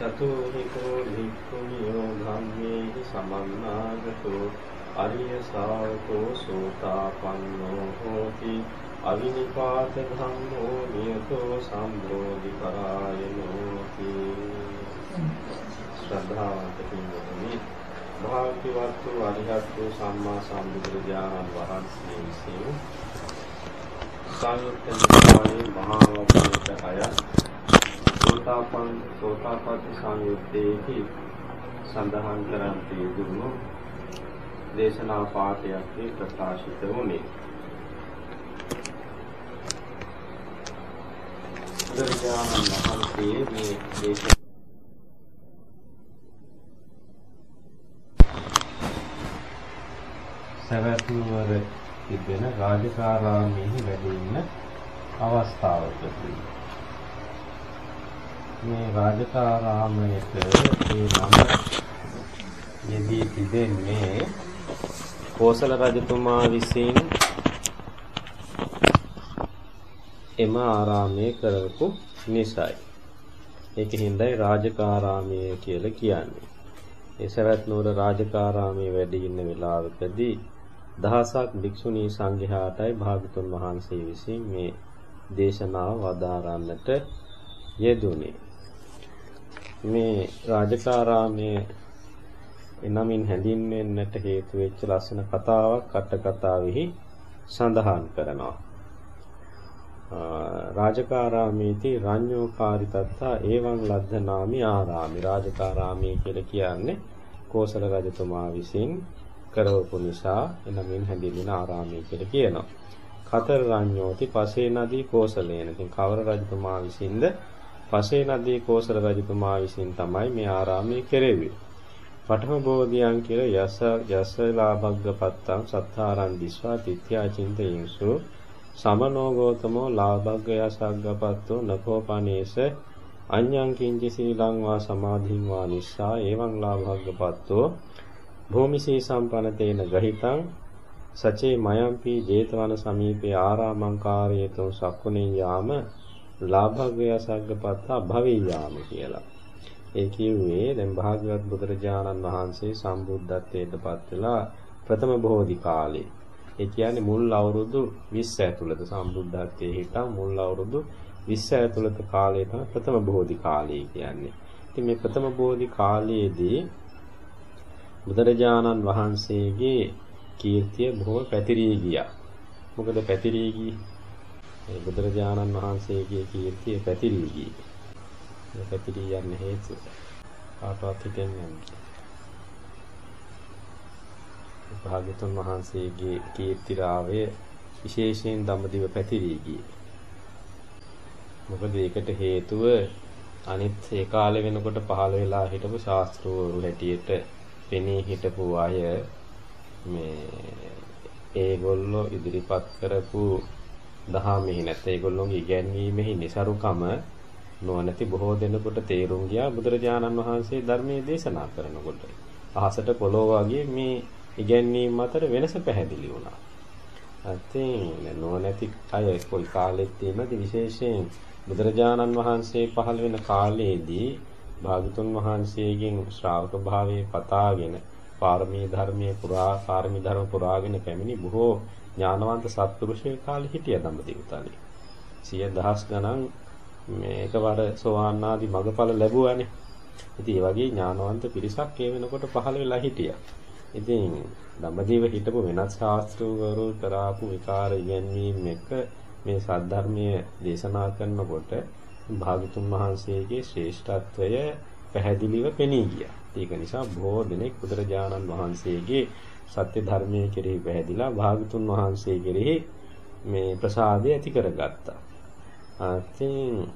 චතුහිකෝ භික්ඛුනියෝ ධම්මේහි සමන්නාගතෝ අරිය ශාවකෝ සෝතාපන්නෝ හෝති අවිනිපාත ධම්මෝ නියතෝ සම්බෝධි පරායනෝති ශ්‍රද්ධාවන්ත පින්වතුනි භාග්‍යවත් වූ අරිහත් වූ සම්මා සම්බුදුරජාණන් වහන්සේ විසින් සංයුක්ත නිකායේ මහා වග්ගයට අයත් සෝතාපන්න සෝතාපට්ටි සංයුත්තේහි සඳහන් කරන් තියදුණු දේශනා පාඨයක් ප්‍රකාශිත වුණේ. බුදුරජාණන් වහන්සේ මේ දේශනා සවැත්නුවර තිබෙන රාජකාරාමයේ වැඩ ඉන්න අවස්ථාවකදී මේ රාජකාරාමයට ඒ නම යෙදී තිබෙන්නේ කෝසල රජතුමා විසින් එම ආරාමයේ කරපු නිසයි. ඒක හින්දායි රාජකාරාමය කියලා කියන්නේ. ඒ සවැත් නුවර රාජකාරාමයේ වැඩ ඉන්න වෙලාවකදී දහසක් භික්ෂුණී සංඝයාටයි භාගතුන් වහන්සේ විසින් මේ දේශනාව වදාරන්නට යෙදුනේ. මේ රාජකාරාමයේ එනමින් හැඳින්වෙන්නට හේතු වෙච්ච ලස්සන කතාවක් අට කතාවෙහි සඳහන් කරනවා. රාජකාරාමේති රඤ්ඤෝකාරිතත්තා එවං ලද්ධනාමි ආරාමි රාජකාරාමයේ කියලා කියන්නේ කෝසල රජතුමා විසින් කරවපු නිසා එනමින් හැඳින්වෙන ආරාමය කියලා කියනවා. කතර රඤ්ඤෝති පසේ නදී කෝසලේන. ඉතින් කවර රජතුමා විසින්ද පසේ නදී කෝසල රජතුමා විසින් තමයි මේ ආරාමය කෙරෙව්වේ. පඨම බෝධියන් කියලා යස යසලාභග්ගපත්තං සත්තාරං දිස්වා තිත්‍යා චින්තයින්සු සමනෝ ගෝතමෝ ලාභග්ග යසග්ගපත්තෝ නකෝපනේස අඤ්ඤං කිංචි සීලං වා සමාධින් වා නිස්සා එවං ලාභග්ගපත්තෝ භූමිසී සම්පනතේන ගහිතං සචේ මයම්පි 제තවන සමීපේ ආරාමං කාරයේතෝ සක්කුණේ යාම ලාභග්ගය සග්ගපත්තා භවියාම කියලා. ඒ කිව්වේ දැන් භාග්‍යවත් බුදුරජාණන් වහන්සේ සම්බුද්ධත්වයට පත් වෙලා ප්‍රථම බෝධි කාලේ. ඒ කියන්නේ මුල් අවුරුදු 20 ඇතුළත සම්බුද්ධත්වයේ හිටන් මුල් අවුරුදු 20 ඇතුළත කාලය තමයි ප්‍රථම බෝධි කාලය කියන්නේ. ඉතින් මේ ප්‍රථම බෝධි කාලයේදී බුදුරජාණන් වහන්සේගේ කීර්තිය බොහෝ පැතිරී ගියා. මොකද පැතිරී ගියේ ඒ බුදුරජාණන් වහන්සේගේ කීර්තිය පැතිරී ගියේ. ඒ පැතිරී යන්න හේතුව කාටවත් හිතෙන්නේ නැහැ. භාග්‍යතුන් වහන්සේගේ කීර්තිරාවය විශේෂයෙන් දඹදිව පැතිරී ගියේ. මොකද ඒකට හේතුව අනිත් ඒ කාලේ වෙනකොට පහළ වෙලා හිටපු ශාස්ත්‍රවරු හැටියට පෙනී හිටපු අය මේ ඒගොල්ලෝ ඉදිරිපත් කරපු දහමෙහි නැත්නම් ඒගොල්ලෝගේ ඉගැන්වීමෙහි નિසරුකම නොනැති බොහෝ දෙනෙකුට තේරුම් ගියා බුදුරජාණන් වහන්සේ ධර්මයේ දේශනා කරනකොට. අහසට පොළොව වගේ මේ ඉගැන්වීම් අතර වෙනස පැහැදිලි වුණා. අතින් නොනැති අය කොයි කාලෙත් තියෙනද විශේෂයෙන් බුදුරජාණන් වහන්සේ පහළ වෙන කාලයේදී භාගතුන් වහන්සේගෙන් ශ්‍රාවක භාවයේ පතාගෙන පාරමී ධර්මයේ පුරා පාරමී ධර්ම පුරාගෙන පැමිණි බොහෝ ඥානවන්ත සත්පුරුෂයෙක් කාලේ හිටියා දඹදිව තලේ. සිය දහස් ගණන් මේකවර සෝවාන් ආදී මගඵල ලැබුවානේ. ඉතින් ඒ වගේ ඥානවන්ත පිරිසක් ඒ වෙනකොට පහළ වෙලා හිටියා. ඉතින් දඹදිව හිටපු වෙනත් ශාස්ත්‍රවරු කරාපු විකාර ඉගැන්වීම් එක මේ සද්ධර්මයේ දේශනා කරනකොට භාගතුන් වහන්සේගේ ශ්‍රේෂ්ඨත්වය පැහැදිලිව පෙනී ගියා. ඒක නිසා බොහෝ දෙනෙක් බුදුරජාණන් වහන්සේගේ සත්‍ය ධර්මයේ කෙරෙහි පැහැදිලා භාගතුන් වහන්සේ කෙරෙහි මේ ප්‍රසාදය ඇති කරගත්තා. අතින්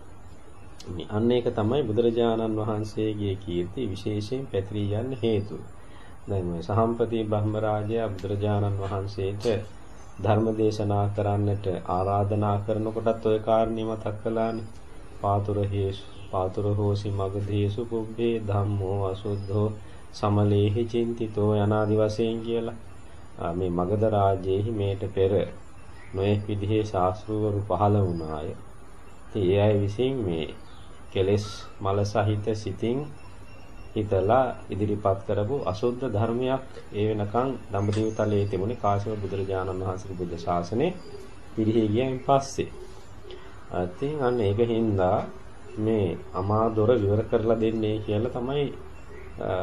අන්න ඒක තමයි බුදුරජාණන් වහන්සේගේ කීර්ති විශේෂයෙන් පැතිරී යන්න හේතුව. දැන් මේ සහම්පති බ්‍රහ්මරාජයා බුදුරජාණන් වහන්සේට ධර්ම දේශනා කරන්නට ආරාධනා කරනකොටත් ওই කාරණේ මතක් කළානේ. පාතුර හේසු පාතුර හෝසි මගදේසු පුබ්බේ ධම්මෝ අසුද්ධෝ සමලේහි චින්තිතෝ යනාදි වශයෙන් කියලා මේ මගධ රාජ්‍යයේහි මේට පෙර නොයෙක් විදිහේ ශාස්ත්‍රවරු පහළ වුණාය. ඉතින් ඒ අය විසින් මේ කෙලෙස් මල සහිත සිතින් හිතලා ඉදිරිපත් කරපු අසුද්ධ ධර්මයක් ඒ වෙනකන් දඹදිව තලයේ තිබුණේ කාශ්‍යප බුදුරජාණන් වහන්සේගේ බුද්ධ ශාසනේ පිරිහි ගියන් පස්සේ. ඉතින් අන්න ඒක හින්දා මේ අමාදොර විවර කරලා දෙන්නේ කියලා තමයි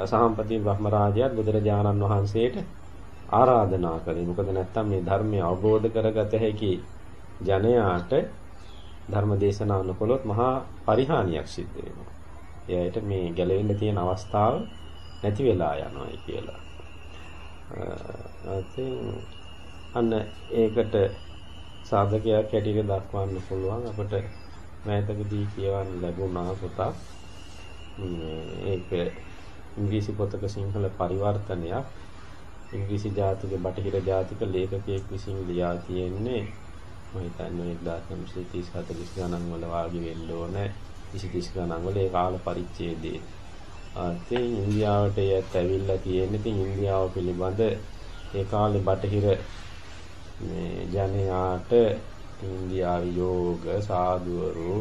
සහම්පති බ්‍රහ්මරාජයාත් බුදුරජාණන් වහන්සේට ආරාධනා කළේ. මොකද නැත්තම් මේ ධර්මය අවබෝධ කරගත හැකි ජනයාට ධර්ම දේශනා නොකළොත් මහා පරිහානියක් සිද්ධ වෙනවා. එයාට මේ ගැලවෙන්න තියෙන අවස්ථාව නැති වෙලා යනවායි කියලා. අන්න ඒකට සාධකයක් හැටියට දක්වන්න පුළුවන් අපිට මෑතකදී කියවන්න ලැබුණා පොතක්. ඒක ඉංග්‍රීසි පොතක සිංහල පරිවර්තනයක්. ඉංග්‍රීසි ජාතික බටහිර ජාතික ලේඛකයෙක් විසින් ලියා තියෙන්නේ මම හිතන්නේ 1930 40 ගණන් වල වාගේ වෙන්න ඕනේ. 20 ගණන් වල ඒ කාල පරිච්ඡේදයේ. අතින් ඉන්දියාවට යත් ඇවිල්ලා තියෙන්නේ. ඉතින් ඉන්දියාව පිළිබඳ ඒ කාලේ බටහිර මේ ජනයාට ඉන්දියාවේ යෝග සාධුවරු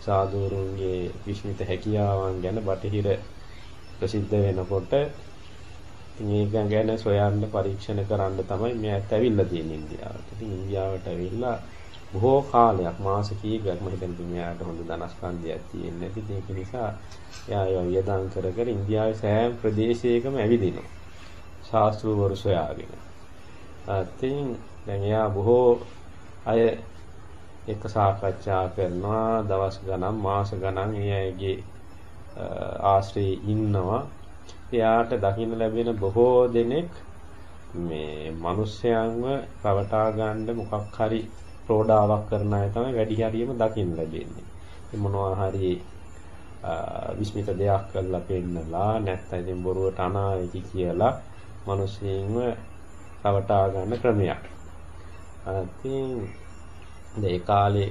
සාධුවරුන්ගේ විශ්මිත හැකියාවන් ගැන බටහිර ප්‍රසිද්ධ වෙනකොට මේක ගැන සොයන්න පරීක්ෂණ කරන්න තමයි මෙයාත් ඇවිල්ලා තියෙන්නේ ඉන්දියාවට. ඉතින් ඉන්දියාවට ඇවිල්ලා බොහෝ කාලයක් මාස කීපයක් මම හිතන්නේ මෙයාට හොඳ ධනස්කන්ධයක් තියෙන්නේ නැති ඒක නිසා එයා ඒවා වියදම් කර කර ඉන්දියාවේ සෑම ප්‍රදේශයකම ඇවිදිනවා. ශාස්ත්‍රවරු සොයාගෙන. අතින් දැන් එයා බොහෝ අය එක්ක සාකච්ඡා කරනවා දවස් ගණන් මාස ගණන් ඒ අයගේ ආශ්‍රයේ ඉන්නවා එයාට දකින්න ලැබෙන බොහෝ දෙනෙක් මේ මිනිස්යන්ව රවටා ගන්න මොකක් හරි ප්‍රෝඩාවක් කරන අය තමයි වැඩි හරියම දකින්න ලැබෙන්නේ. ඒ මොනවා හරි විස්මිත දෙයක් කරලා පෙන්නලා නැත්නම් ඉතින් බොරුවට අනාවේකි කියලා මිනිස්සුන්ව රවටා ගන්න ක්‍රමයක්. ඉතින් ඒ කාලේ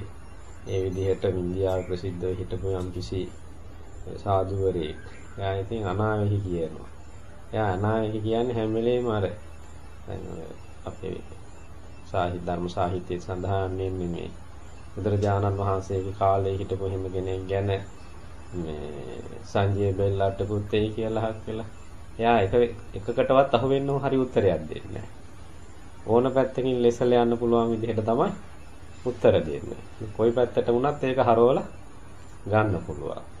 ඒ විදිහට ඉන්දියාවේ ප්‍රසිද්ධ හිටපු යම්කිසි සාධුවරයෙක්. එයා ඉතින් අනාවේහි කියනවා. එයා අනාවේහි කියන්නේ හැම වෙලේම අර දැන් අපේ සාහිත්‍ය ධර්ම සාහිත්‍යයේ සඳහන් වෙන්නේ මේ බුදුරජාණන් වහන්සේගේ කාලේ හිටපු හිම කෙනෙක් ගැන මේ සංජය බෙල්ලට පුතේ කියලා හක් කියලා. එයා එක එකකටවත් අහු වෙන්නව හරි උත්තරයක් දෙන්නේ ඕන පැත්තකින් ලෙසල යන්න පුළුවන් විදිහට තමයි උත්තර දෙන්නේ. කොයි පැත්තට වුණත් ඒක හරවලා ගන්න පුළුවන්.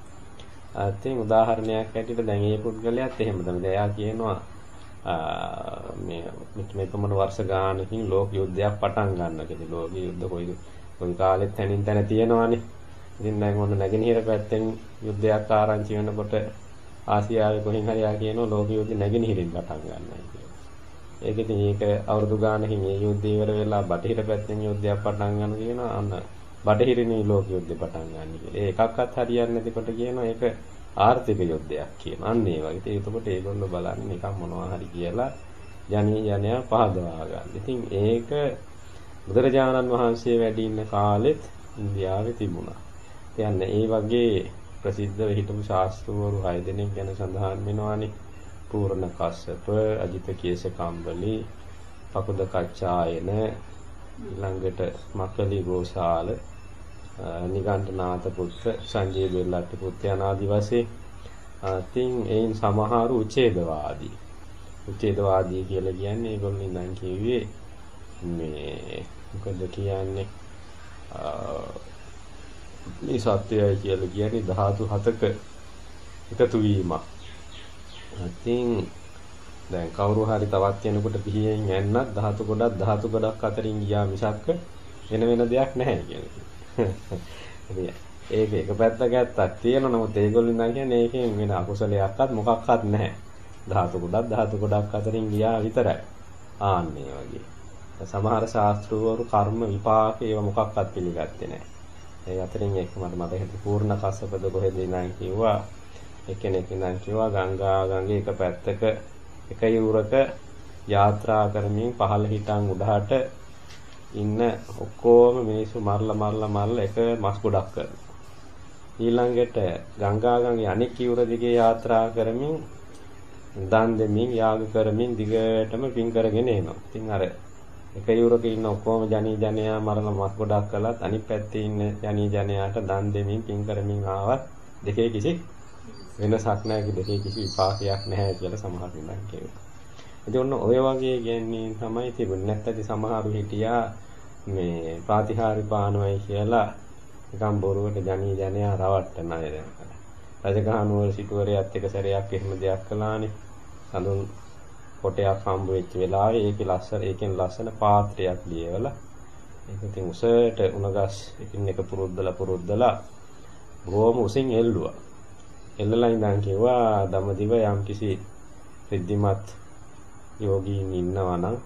අතින් උදාහරණයක් ඇටියට දැන් මේ පුද්ගලයාත් එහෙම තමයි. එයා කියනවා මේ මේ කොමන වර්ෂ ගානකින් ලෝක යුද්ධයක් පටන් ගන්න කියලා. ලෝක යුද්ධ කොයි කොයි කාලෙත් තැනින් තැන තියෙනවානේ. ඉතින් දැන් ඔන්න නැගෙනහිර පැත්තෙන් යුද්ධයක් ආරංචි වෙනකොට ආසියාවේ කොහෙන් හරි ආ කියනවා ලෝක යුද්ධ නැගෙනහිරින් පටන් ගන්නයි කියලා. ඒක ඉතින් ඒක අවුරුදු ගානකින් මේ යුද්ධය ඉවර වෙලා බටහිර පැත්තෙන් යුද්ධයක් පටන් ගන්න කියනවා අන්න බටහිරිනේ ලෝක යුද්ධය පටන් ගන්න කියලා. ඒ එකක්වත් හරියන්නේ නැතිකොට කියනවා ඒක ආර්ථික යුද්ධයක් කියන. අන්න ඒ වගේ. ඉතින් එතකොට ඒගොල්ලෝ බලන්නේ නිකන් මොනවා හරි කියලා ජනී ජනයා පහදවා ගන්න. ඉතින් ඒක බුදුරජාණන් වහන්සේ වැඩි ඉන්න කාලෙත් ඉන්දියාවේ තිබුණා. කියන්නේ ඒ වගේ ප්‍රසිද්ධව හිටපු ශාස්ත්‍රවරු 6 දෙනෙක් ගැන සඳහන් වෙනවානේ. පූර්ණ කස්සප, අජිත කේස කම්බලි, පකුද කච්චායන, ඊළඟට මක්කලි ගෝසාල, නිගණ්ඨනාත පුත්‍ර, සංජය බෙල්ලට්ට පුත්‍ර යනාදි වශයෙන් තින් එයින් සමහරු උච්ඡේදවාදී. උච්ඡේදවාදී කියලා කියන්නේ ඒගොල්ලෝ ඉඳන් කිව්වේ මේ මොකද කියන්නේ මේ සත්‍යයයි කියලා කියන්නේ ධාතු හතක එකතු වීමක්. ඉතින් දැන් කවුරු හරි තවත් කෙනෙකුට පිහියෙන් යන්නත් ධාතු ගොඩක් ධාතු ගොඩක් අතරින් ගියා මිසක් වෙන වෙන දෙයක් නැහැ කියන්නේ. ඒක එක පැත්තක ඇත්තක් තියෙනවා නමුත් ඒගොල්ලෝ ඉඳන් කියන්නේ ඒකෙන් වෙන අකුසලයක්වත් මොකක්වත් නැහැ. ධාතු ගොඩක් ධාතු ගොඩක් අතරින් ගියා විතරයි. ආන්නේ වගේ. සමහර ශාස්ත්‍රවරු කර්ම විපාක ඒව මොකක්වත් පිළිගත්තේ නැහැ. ඒ අතරින් එක් මට මතක හිටිය පූර්ණ කස්සපද කොහෙද ඉඳන් කිව්වා එක්කෙනෙක් ඉඳන් කිව්වා ගංගා ගඟේ එක පැත්තක එක යූරක යාත්‍රා කරමින් පහළ හිටන් උඩහට ඉන්න ඔක්කොම මිනිස්සු මරලා මරලා මරලා එක මස් ගොඩක් කරනවා. ඊළඟට ගංගා ගඟේ අනෙක් යූර දිගේ යාත්‍රා කරමින් දන් දෙමින් යාග කරමින් දිගටම පින් කරගෙන එනවා. ඉතින් අර එක යුරක ඉන්න ඔක්කොම ජනී ජනයා මරණ මස් ගොඩක් කළත් අනිත් පැත්තේ ඉන්න ජනී ජනයාට දන් දෙමින් පින් කරමින් ආවත් දෙකේ කිසි වෙනසක් නැහැ දෙකේ කිසි විපාකයක් නැහැ කියලා සමහර වෙලාවට කියනවා. ඉතින් ඔන්න ඔය වගේ ගැන්නේ තමයි තිබුණේ. නැත්නම් සමහරු හිටියා මේ ප්‍රාතිහාරි පානවයි කියලා නිකන් බොරුවට ජනී ජනයා රවට්ටන අය දැන්. රජගහනුවර සිටුවරයත් එක සැරයක් එහෙම දෙයක් කළානේ. සඳුන් කොටයක් හම්බ වෙච්ච වෙලාවේ ඒකේ ලස්සන ඒකෙන් ලස්සන පාත්‍රයක් ලියවලා ඒක ඉතින් උසට උණගස් එකින් එක පුරුද්දලා පුරුද්දලා බොහොම උසින් එල්ලුවා. එල්ලලා ඉඳන් කිව්වා දමදිව යම්කිසි රිද්දිමත් යෝගීන් ඉන්නවා නම්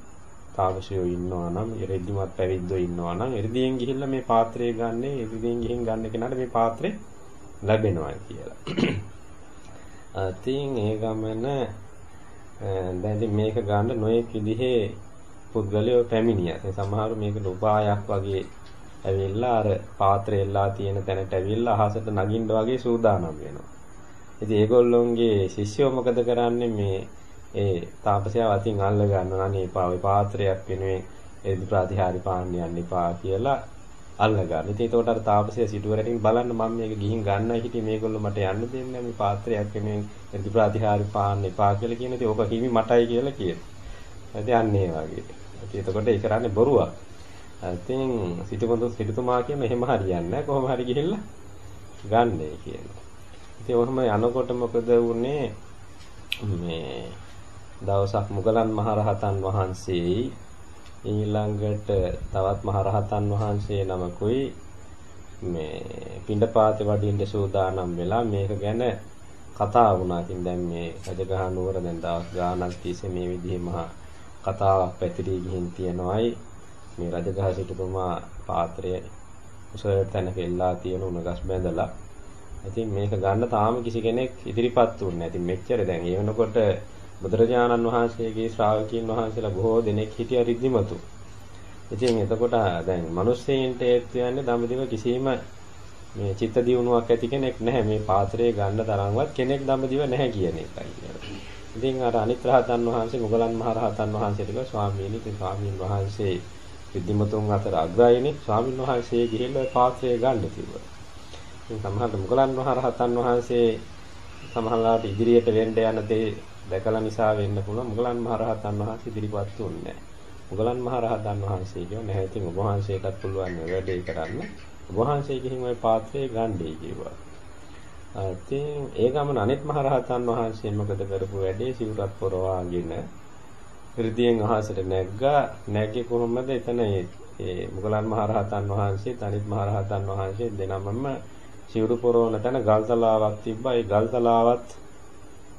තාපසයෝ ඉන්නවා නම් රිද්දිමත් පැවිද්දෝ ඉන්නවා නම් එරිදියෙන් ගිහිල්ලා මේ පාත්‍රය ගන්න එරිදියෙන් ගිහින් ගන්න කෙනාට මේ පාත්‍රේ ලැබෙනවා කියලා. අතින් ඒ ගමන දැන් ඉතින් මේක ගන්න නොයෙක් විදිහේ පුද්ගලයෝ පැමිණියා. ඒ සමහරු මේකට උපායක් වගේ ඇවිල්ලා අර පාත්‍රය එල්ලා තියෙන තැනට ඇවිල්ලා අහසට නගින්න වගේ සූදානම් වෙනවා. ඉතින් ඒගොල්ලොන්ගේ ශිෂ්‍යෝ මොකද කරන්නේ මේ ඒ තාපසයා වතින් අල්ල ගන්නවා අනේ පාවේ පාත්‍රයක් වෙනුවෙන් එදි ප්‍රතිහාරි පාන්න යන්න එපා කියලා අල්ල ගන්න. ඉතින් ඒකට අර තාපසයා සිටුවරටින් බලන්න මම මේක ගිහින් ගන්නයි හිටියේ මේගොල්ලෝ මට යන්න දෙන්නේ මේ පාත්‍රයක් වෙනුවෙන් එදි ප්‍රතිහාරි පාන්න එපා කියලා කියන ඉතින් ඕක හිමි මටයි කියලා කියනවා. ඉතින් අන්න ඒ වගේ. ඉතින් එතකොට ඒ කරන්නේ බොරුවක්. ඉතින් සිටුමුතු සිටුතුමා කියන එහෙම හරියන්නේ නැහැ කොහොම හරි ගිහිල්ලා ගන්නයි කියනවා. ඉතින් ඔහම යනකොට මොකද වුනේ මේ දවසක් මුගලන් මහරහතන් වහන්සේයි ඊළඟට තවත් මහරහතන් වහන්සේ නමකුයි මේ පිණ්ඩපාතේ වඩින්න සූදානම් වෙලා මේක ගැන කතා වුණා. ඉතින් දැන් මේ රජගහ නුවර දැන් දවස් ගාණක් තිස්සේ මේ විදිහේ මහා කතාවක් පැතිරී ගිහින් තියෙනවායි මේ රජගහ සිටුතුමා පාත්‍රය උසට තැනක එල්ලා තියෙන උණගස් බැඳලා ඉතින් මේක ගන්න තාම කිසි කෙනෙක් ඉදිරිපත් වුන්නේ නැහැ. ඉතින් මෙච්චර දැන් ඒ වෙනකොට බුදුරජාණන් වහන්සේගේ ශ්‍රාවකීන් වහන්සේලා බොහෝ දෙනෙක් හිටිය රිද්දිමතු. ඉතින් එතකොට දැන් මිනිස්සෙයින්ට ඒත් යන්නේ දඹදිව කිසිම මේ චිත්ත දියුණුවක් ඇති කෙනෙක් නැහැ. මේ පාත්‍රය ගන්න තරම්වත් කෙනෙක් දඹදිව නැහැ කියන එකයි. ඉතින් අර අනිත් රහතන් වහන්සේ මුගලන් මහ රහතන් වහන්සේට කිව්වා ස්වාමීනි ඉතින් ස්වාමීන් වහන්සේ රිද්දිමතුන් අතර අග්‍රයිනේ ස්වාමීන් වහන්සේ ගිහිල්ලා පාත්‍රය ගන්න කිව්වා. ඉතින් සමහර මුගලන් මහ රහතන් වහන්සේ සමහරලාට ඉදිරියට වෙන්න යන දේ දැකලා නිසා වෙන්න පුළුවන්. මුගලන් මහ රහතන් වහන්සේ ඉදිරිපත් වුන්නේ මුගලන් මහ රහතන් වහන්සේ කියෝ නැහැ. ඉතින් ඔබ වහන්සේටත් පුළුවන් වැඩේ කරන්න. ඔබ වහන්සේ ගිහින් ওই පාත්‍රය ගන්නයි කිව්වා. ඉතින් ඒ ගමන අනිත් මහ රහතන් වහන්සේ මොකද කරපු වැඩේ? සිවුරත් පොරවාගෙන ඍදියෙන් අහසට නැග්ගා. නැග්ගේ කොහොමද? එතන ඒ මුගලන් මහ රහතන් වහන්සේ අනිත් මහ රහතන් වහන්සේ දෙනමම සිවුරු පොරවන තැන ගල්තලාවක් තිබ්බා. ඒ ගල්තලාවත්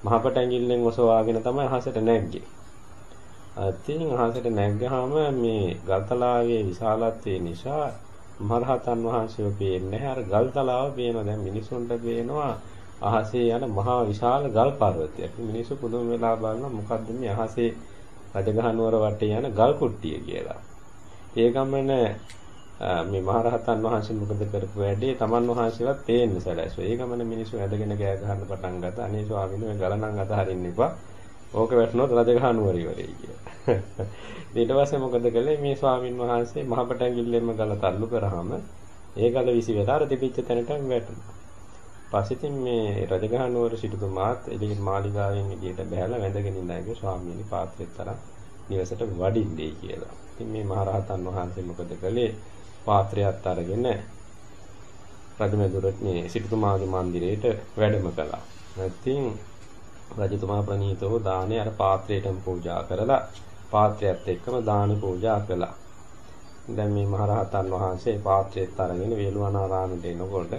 මහපට ඇඟිල්ලෙන් ඔසවාගෙන තමයි අහසට නැග්ගේ. අතින් අහසට නැග්ගාම මේ ගල්තලාවේ විශාලත්වය නිසා මහරහතන් වහන්සේව පේන්නේ නැහැ. අර ගල්තලාව පේනවා. දැන් මිනිසුන්ට පේනවා අහසේ යන මහා විශාල ගල් පර්වතයක්. මිනිස්සු පුදුම වෙලා බලනවා මොකද්ද මේ අහසේ රජගහනුවර වටේ යන ගල් කුට්ටිය කියලා. ඒ ගමන මේ මහරහතන් වහන්සේ මොකද කරපු වැඩේ තමන් වහන්සේවත් පේන්න සැලැස්සුවා. ඒ ගමන මිනිස්සු ඇදගෙන ගෑ ගහන්න පටන් ගත්තා. අනේ ස්වාමීන් වහන්සේ ගලනම් අතහරින්න එපා. ඕක වැටුණොත් රජගහ නුවර ඉවරයි කියලා. ඊට පස්සේ මොකද කළේ මේ ස්වාමින් වහන්සේ මහපටැඟිල්ලෙන්ම ගල තල්ලු කරාම ඒ ගල විසි වෙලා අර තිබිච්ච තැනටම වැටුණා. පස්සේ මේ රජගහ නුවර සිටුතුමාත් එළියට මාලිගාවෙන් එළියට බහැලා වැඳගෙන ඉඳලා ස්වාමීනි පාත්‍රෙත් තරම් නිවසට වඩින්නේ කියලා. ඉතින් මේ මහරහතන් වහන්සේ මොකද කළේ? පාත්‍රයත් අරගෙන රජමෙදුරට මේ සිටුතුමාගේ මන්දිරයට වැඩම කළා. ඉතින් රජතුමා ප්‍රණීතව දානේ අර පාත්‍රයටම පූජා කරලා පාත්‍රයත් එක්කම දානි පූජා කළා. දැන් මේ මහරහතන් වහන්සේ පාත්‍රයත් අරගෙන වේළුවනාරාමයට එනකොට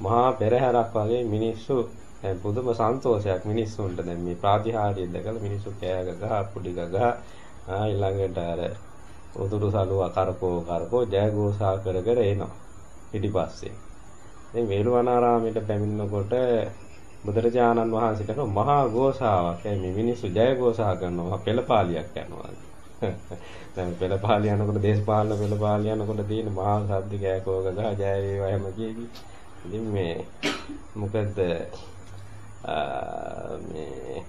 මහා පෙරහැරක් වගේ මිනිස්සු දැන් පුදුම සන්තෝෂයක් මිනිස්සුන්ට දැන් මේ ප්‍රාතිහාර්යය දැකලා මිනිස්සු කෑ ගහ පුඩි ගහ ඊළඟට අර උතුරු සළුව කරකෝ කරකෝ ජයഘോഷා කර කර එනවා. පිටිපස්සේ ඉතින් වේළුවනාරාමයට පැමිණෙනකොට බුදුරජාණන් වහන්සේට මහා ഘോഷාවක්. ඒ මේ මිනිස්සු ජයഘോഷා කරනවා පෙළපාලියක් යනවා. දැන් පෙළපාලිය යනකොට දේශපාලන පෙළපාලිය යනකොට තියෙන මහා සද්ද කෑකෝක ගහ ජය වේවා හැම කීවි ඉතින් මේ මොකද මේ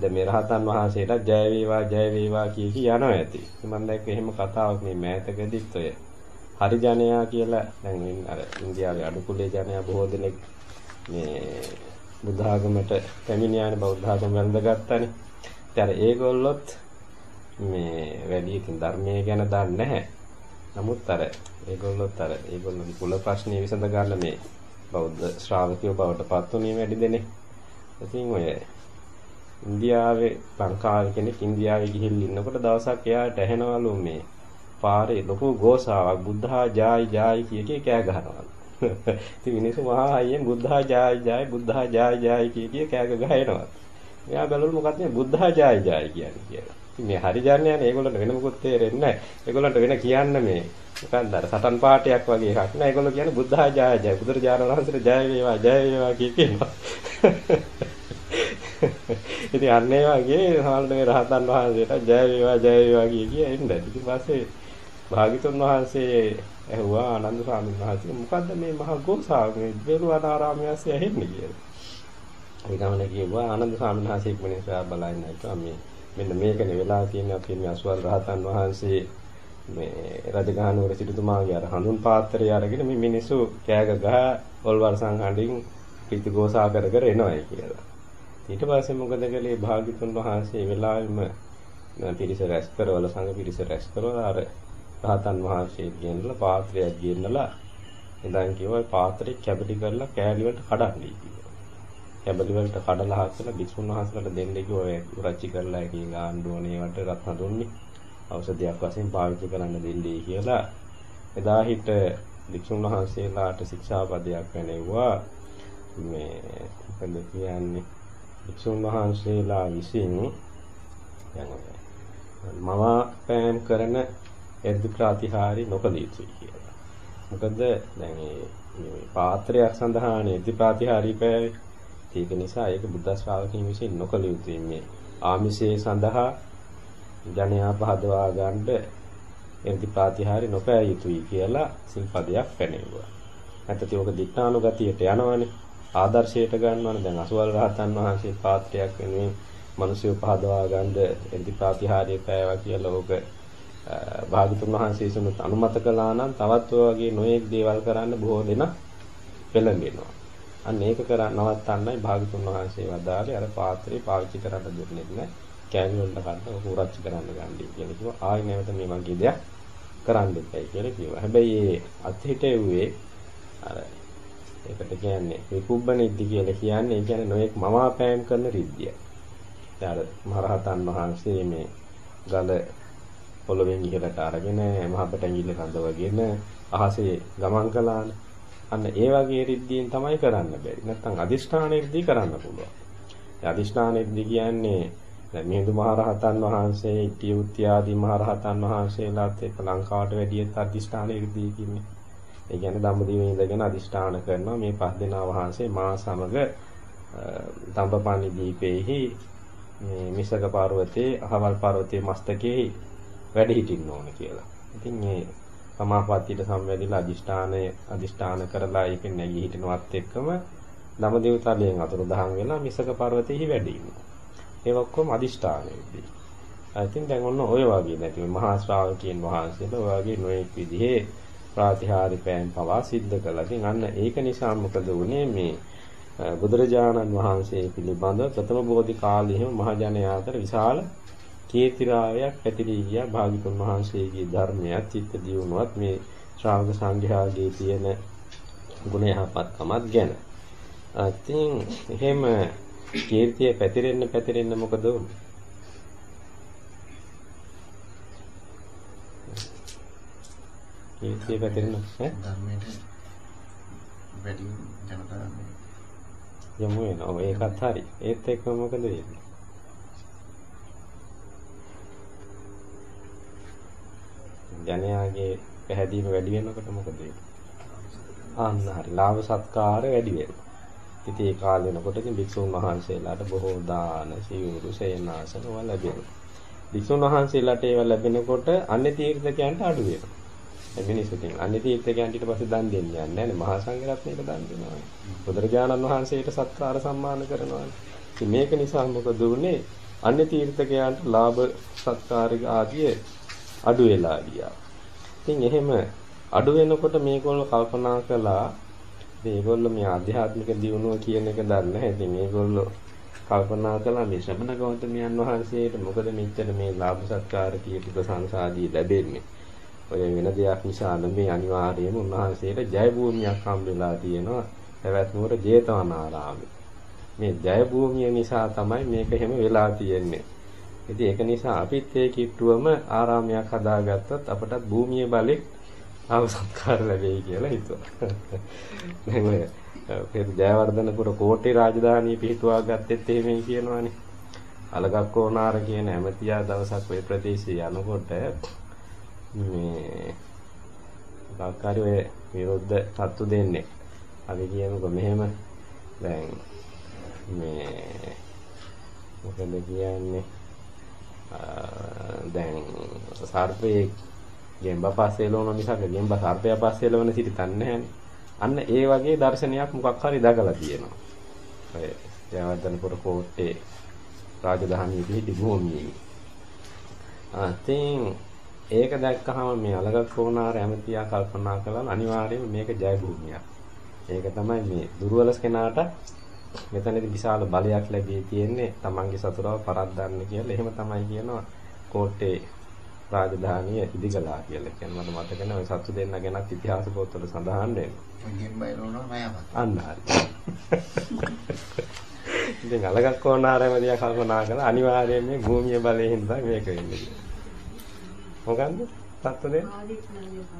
දැන් මේ රහතන් වහන්සේට ජය වේවා ජය වේවා කිය කී යනවා ඇති. මම දැක්ක එහෙම කතාවක් මේ මෑතකදීත් ඔය හරි ජනයා කියලා දැන් අර ඉන්දියාවේ අඩුකුලේ ජනයා බොහෝ දෙනෙක් මේ බුද්ධ ආගමට පැමිණියානේ බෞද්ධ ආගම වැළඳගත්තානේ. ඉතින් ඒගොල්ලොත් මේ වැඩි ඉතින් ධර්මයේ ගැන දන්නේ නැහැ. නමුත් අර ඒගොල්ලොත් අර ඒගොල්ලෝගේ කුල ප්‍රශ්නේ විසඳ ගන්න මේ බෞද්ධ ශ්‍රාවකයෝ බවට පත් වුණේ වැඩි දෙනෙක්. ඉතින් ඔය ඉන්දියාවේ ලංකාවේ කෙනෙක් ඉන්දියාවේ ගිහිල්ලා ඉන්නකොට දවසක් එයාට ඇහෙනවලු මේ පාරේ ලොකු ගෝසාවක් බුද්ධහා ජායි ජායි කිය කිය කෑ ගහනවා. ඉතින් මිනිස්සු මහා හයියෙන් බුද්ධහා ජායි ජායි බුද්ධහා ජායි ජායි කිය කිය කෑ ගහනවා. එයා බැලුවලු මොකක්ද මේ බුද්ධහා ජායි ජායි කියන්නේ කියලා. ඉතින් මේ හරි ජාන්නේ ඒගොල්ලන්ට වෙන මොකුත් තේරෙන්නේ නැහැ. ඒගොල්ලන්ට වෙන කියන්න මේ මොකක්ද අර සටන් පාටයක් වගේ එකක් නෑ. ඒගොල්ලෝ කියන්නේ බුද්ධහා ජායි ජායි බුදුරජාණන් වහන්සේට ජය වේවා ජය වේවා කිය කියනවා. ඉතින් අන්න ඒ වගේ සමහරවිට මේ රහතන් වහන්සේට ජය වේවා ජය වේවා කිය කිය එන්න. ඊට පස්සේ භාග්‍යතුන් වහන්සේ ඇහුවා ආනන්ද ස්වාමීන් වහන්සේ මොකද්ද මේ මහ ගෝසාව මේ බේරුවනාරාමයේ ඇස්සේ ඇහෙන්නේ කියලා. ඒ ගමන කිව්වා ආනන්ද ස්වාමීන් වහන්සේ ඉක්මනින් සෑ බලන්න හිටවා මේ මෙන්න මේකනේ වෙලා තියෙන්නේ අපි මේ අසවල් රහතන් වහන්සේ මේ රජගහනුවර සිටුතුමාගේ අර හඳුන් පාත්‍රය අරගෙන මේ මිනිස්සු කෑග ගහ ඔල්වර්සන් හඬින් ප්‍රීති ගෝසා කර කර එනවායි කියලා. ඊට පස්සේ මොකද කළේ භාග්‍යතුන් වහන්සේ වෙලාවෙම පිරිස රැස් කරවල සංඝ පිරිස රැස් කරවල අර රහතන් වහන්සේ ගෙන්නලා පාත්‍රයක් ගෙන්නලා ඉඳන් කිව්වා පාත්‍රේ කැබලි කරලා කෑලි වලට කඩන්නයි කිව්වා. කැබලි වලට කඩලා හස්සලා බිසුන් වහන්සේලාට දෙන්න කිව්වා උරච්චි කරලා එකකින් ගාන්න ඕනේ වට රත්න දුන්නේ. ಔಷධයක් වශයෙන් පාවිච්චි කරන්න දෙන්නේ කියලා එදා හිට වික්ෂුන් වහන්සේලාට ශික්ෂාපදයක් වෙනෙව්වා මේ මොකද කියන්නේ වික්ෂුන් වහන්සේලා විසින් දැන් මම පෑම් කරන එද්දි ප්‍රාතිහාරි නොකළ යුතුයි කියලා. මොකද දැන් මේ පාත්‍රයක් සඳහාන එද්දි ප්‍රාතිහාරි පෑවේ. ඒක නිසා ඒක බුද්ධ ශ්‍රාවකින් විසින් නොකළ යුතුයි මේ ආමිෂයේ සඳහා ජනයා පහදවා ගන්න එද්දි ප්‍රාතිහාරි නොපෑ යුතුයි කියලා සිල්පදයක් පැනෙවුවා. නැත්නම් ඒක දික්ඨානුගතියට යනවනේ. ආදර්ශයට ගන්නවනේ දැන් අසවල් රහතන් වහන්සේ පාත්‍රයක් වෙනුවෙන් මිනිස්සු පහදවා ගන්න එද්දි ප්‍රාතිහාරය පෑවා කියලා ඕක භාගතුන් වහන්සේ සුනුත් අනුමත කළා නම් තවත් ඔය වගේ නොයෙක් දේවල් කරන්න බොහෝ දෙනා පෙළඹෙනවා. අන්න ඒක කර නවත්තන්නයි භාගතුන් වහන්සේ වදාළේ අර පාත්‍රේ පාවිච්චි කරන්න දුන්නේ නැහැ. කෑලි වලට ගන්න ඔක උරච්චි කරන්න ගන්නයි කියලා කිව්වා. ආයෙ නැවත මේ වගේ දෙයක් කරන්න දෙපයි කියලා කිව්වා. හැබැයි ඒ අත්හිටෙව්වේ අර ඒකට කියන්නේ විකුබ්බනිද්දි කියලා කියන්නේ ඒ කියන්නේ නොයෙක් මවාපෑම් කරන රිද්දිය. දැන් අර මහරහතන් වහන්සේ මේ ගල පොළවෙන් ඉහළට අරගෙන මහපට ඇඟිල්ල කඳවගෙන අහසේ ගමන් කළානේ. අන්න ඒ වගේ රිද්දියෙන් තමයි කරන්න බැරි. නැත්තම් අදිෂ්ඨාන රිද්දී කරන්න පුළුවන්. ඒ අදිෂ්ඨාන රිද්දී කියන්නේ දැන් මිහිඳු මහරහතන් වහන්සේ, ඉටියුත්‍ය ආදී මහරහතන් වහන්සේලාත් එක්ක ලංකාවට වැඩියත් අදිෂ්ඨාන රිද්දී කියන්නේ. ඒ කියන්නේ ධම්මදිවේ ඉඳගෙන අදිෂ්ඨාන කරනවා මේ පස් දෙනා වහන්සේ මා සමග දම්බපන්නි දීපේහි මේ මිසක පර්වතයේ අහවල් පර්වතයේ මස්තකයේ වැඩ හිටින්න ඕන කියලා. ඉතින් මේ සමාපත්තියට සම්වැදිලා අදිෂ්ඨානය අදිෂ්ඨාන කරලා ඒකෙන් නැගී හිටිනවත් එක්කම දමදේව තලයෙන් අතුරුදහන් වෙලා මිසක පර්වතෙහි වැඩ ඉන්නවා. ඒ ඔක්කොම අදිෂ්ඨානෙදී. ඉතින් දැන් ඔන්න ඔය වගේ නැති මහා ශ්‍රාවකයන් වහන්සේලා ඔය වගේ නොඑක් විදිහේ ප්‍රාතිහාරිකයන් පවා සිද්ධ කළා. ඉතින් අන්න ඒක නිසා මොකද වුනේ මේ බුදුරජාණන් වහන්සේ පිළිබඳ ප්‍රථම බෝධි කාලයේම මහජනයා අතර විශාල කීර්තිරාවයක් පැතිරී ගියා භාග්‍යතුන් වහන්සේගේ ධර්මයක් චිත්ත දියුණුවත් මේ ශ්‍රාවක සංඝයාගේ තියෙන ගුණ යහපත්කමත් ගැන. ඉතින් එහෙම කීර්තිය පැතිරෙන්න පැතිරෙන්න මොකද වුනේ? කීර්තිය පැතිරෙන්න ඈ ධර්මයට වැඩි ජනතාව යමු වෙනවා. ඒකත් හරි. ඒත් එක්ක මොකද වෙන්නේ? ජනයාගේ පැහැදීම වැඩි වෙනකොට මොකද වෙන්නේ? අන්න හරි. ලාභ සත්කාර වැඩි වෙනවා. ඉතින් ඒ කාලේ වෙනකොට ඉතින් භික්ෂුන් වහන්සේලාට බොහෝ දාන, සිවුරු, සේනාසන වල ලැබෙනවා. භික්ෂුන් වහන්සේලාට ඒවා ලැබෙනකොට අන්නේ තීර්ථකයන්ට අඩු වෙනවා. මේ මිනිස්සු ඉතින් අන්නේ තීර්ථකයන්ට ඊට පස්සේ දන් දෙන්නේ නැහැ නේද? මහා සංඝරත්නයට දන් දෙනවා. බුදුරජාණන් වහන්සේට සත්කාර සම්මාන කරනවා. ඉතින් මේක නිසා මොකද වුනේ? අන්නේ තීර්ථකයන්ට ලාභ සත්කාර ආදී අඩු වෙලා ගියා. ඉතින් එහෙම අඩු වෙනකොට මේගොල්ලෝ කල්පනා කළා මේගොල්ලෝ මේ ආධ්‍යාත්මික දියුණුව කියන එක දන්නේ නැහැ. ඉතින් මේගොල්ලෝ කල්පනා කළා මේ ශ්‍රමණ ගෞතමයන් වහන්සේට මොකද මෙච්චර මේ ලාභ සත්කාර කීර්ති ප්‍රශංසා ආදී ලැබෙන්නේ. ඔය වෙන දෙයක් නිසා නෙමේ අනිවාර්යයෙන්ම උන්වහන්සේට ජය භූමියක් හම්බෙලා තියෙනවා. පැවැත්නුවර ජේතවනාරාමේ. මේ ජය භූමිය නිසා තමයි මේක එහෙම වෙලා තියෙන්නේ. ඉතින් ඒක නිසා අපිත් ඒ කිට්ටුවම ආරාමයක් හදාගත්තොත් අපටත් භූමියේ බලෙක් ආවසත්කාර ලැබෙයි කියලා හිතුවා. දැන් ඔය පෙර ජයවර්ධනපුර කෝට්ටේ රාජධානිය පිහිටුවා ගත්තෙත් එහෙමයි කියනවනේ. අලගක්කෝනාර කියන ඇමතියා දවසක් ওই ප්‍රදේශයේ යනකොට මේ කාකාරි ඔය විරුද්ධ තත්තු දෙන්නේ. අපි කියමුකෝ මෙහෙම දැන් මේ මොකද කියන්නේ දැන් සර්පයේ ගෙම්බ පස්සේ එළවන මිසක ගෙම්බ සර්පයා පස්සේ එළවන සිටි තන්නේ අන්න ඒ වගේ දර්ශනයක් මොකක් හරි දකලා තියෙනවා. ඔය ජයවර්ධනපුර කෝට්ටේ රාජධානියේ පිහිටි භූමියේ. අතින් ඒක දැක්කහම මේ අලගත් කොණාර ඇමතියා කල්පනා කළා අනිවාර්යයෙන්ම මේක ජය භූමියක්. ඒක තමයි මේ දුර්වල කෙනාට මෙතනදී විශාල බලයක් ලැබී තියෙන්නේ තමන්ගේ සතුරව පරද්දන්න කියලා. එහෙම තමයි කියනවා කෝට්ටේ රාජධානිය ඉදිකලා කියලා. කියන්නේ මට මතක නැහැ ওই සතු දෙන්න ගැනත් ඉතිහාස පොත්වල සඳහන් වෙනවා. අන්න හරි. ඉතින් අලගත් කොණාරම දිහා කල්පනා කළා අනිවාර්යයෙන් මේ භූමිය බලයෙන් හින්දා මේක වෙන්නේ. මොකන්ද? සත්තු දෙන්න?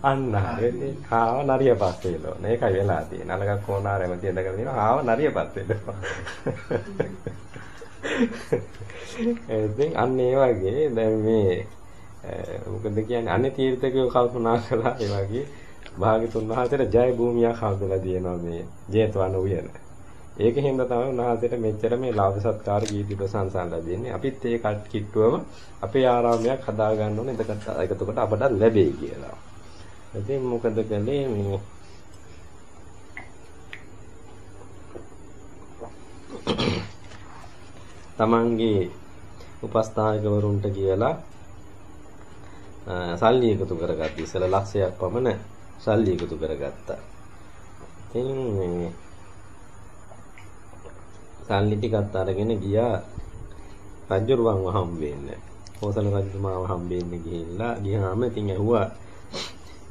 අන්න හරි. ආව නරිය පස්සේ එළවන. ඒකයි වෙලා තියෙන්නේ. අලගත් කොණාරම දිහා දැකලා තියෙනවා ආව නරිය පස්සේ එළවන. ඉතින් අන්න ඒ වගේ දැන් මේ මොකද කියන්නේ අනේ තීර්ථකයෝ කල්පනා කළා ඒ වගේ භාග්‍යතුන් වහන්සේට ජය භූමියක් හම්බෙලා තියෙනවා මේ ජේතවන උයන. ඒක හින්දා තමයි උන්වහන්සේට මෙච්චර මේ ලාභ සත්කාර කීර්ති ප්‍රශංසා ලැබෙන්නේ. අපිත් ඒ කිට්ටුවම අපේ ආරාමයක් හදා ගන්න ඕනේ. එතකොට එතකොට අපට ලැබෙයි කියලා. ඉතින් මොකද කළේ මේ තමන්ගේ උපස්ථායකවරුන්ට කියලා සල්ලි එකතු කරගත්තා. ඉස්සෙල්ලා ලක්ෂයක් පමණ සල්ලි එකතු කරගත්තා. ඉතින් මේ සල්ලි ටිකත් අරගෙන ගියා රජුරුවන්ව හම්බෙන්න. හෝසල රජතුමාව හම්බෙන්න ගිහිල්ලා ගියාම ඉතින් ඇහුවා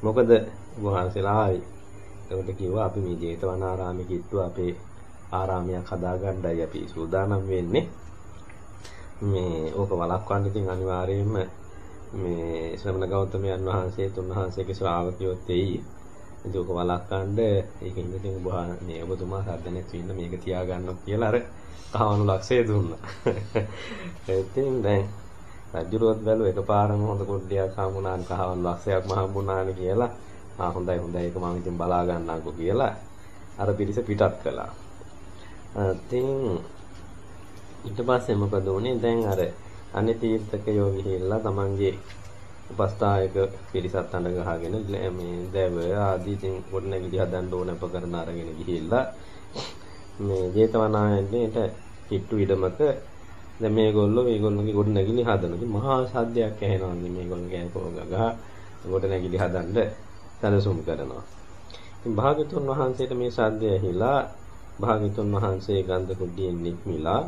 මොකද වහන්සේලා ආවේ. ඒකට කිව්වා අපි මේ ජේතවනාරාමේ කිට්ටුව අපේ ආරාමයක් හදාගන්නයි අපි සූදානම් වෙන්නේ. මේ ඕක වළක්වන්න ඉතින් අනිවාර්යයෙන්ම මේ ශ්‍රමණ ගෞතමයන් වහන්සේ තුන්වහන්සේගේ ශ්‍රාවකයොත් එයි. ඒක වළක්වන්න ඒකින් ඉතින් ඔබ මේ ඔබතුමා සද්දනෙත් ඉන්න මේක තියාගන්න කියලා අර කහවණු ලක්ෂය දුන්නා. ඉතින් දැන් රජුරුවත් බැලුව එකපාරම හොඳ කොඩියක් හම්බුණාන් කහවණු ලක්ෂයක්ම හම්බුණානේ කියලා. ආ හොඳයි හොඳයි ඒක මම ඉතින් බලා ගන්නම්කෝ කියලා අර පිරිස පිටත් කළා. ඉතින් ඊට පස්සේ මොකද වුනේ දැන් අර අනේ තීර්ථකයෝ ගිහිල්ලා තමන්ගේ උපස්ථායක පිරිසත් අඬ ගහගෙන මේ දැව ආදී ඉතින් ගොඩනැගිලි හදන්න ඕන උපකරණ අරගෙන ගිහිල්ලා මේ ජේතවනායන්නේට කිට්ටු ඉඩමක දැන් මේගොල්ලෝ මේගොල්ලෝගේ ගොඩනැගිලි හදන. ඉතින් මහා සද්දයක් ඇහෙනවා මේගොල්ලෝ කෑකෝ ගහ ගොඩනැගිලි හදන්න සැලසුම් කරනවා. ඉතින් භාග්‍යතුන් වහන්සේට මේ සද්දය ඇහිලා භාග්‍යතුන් වහන්සේ ගන්ධ කුඩියෙන් නික්මිලා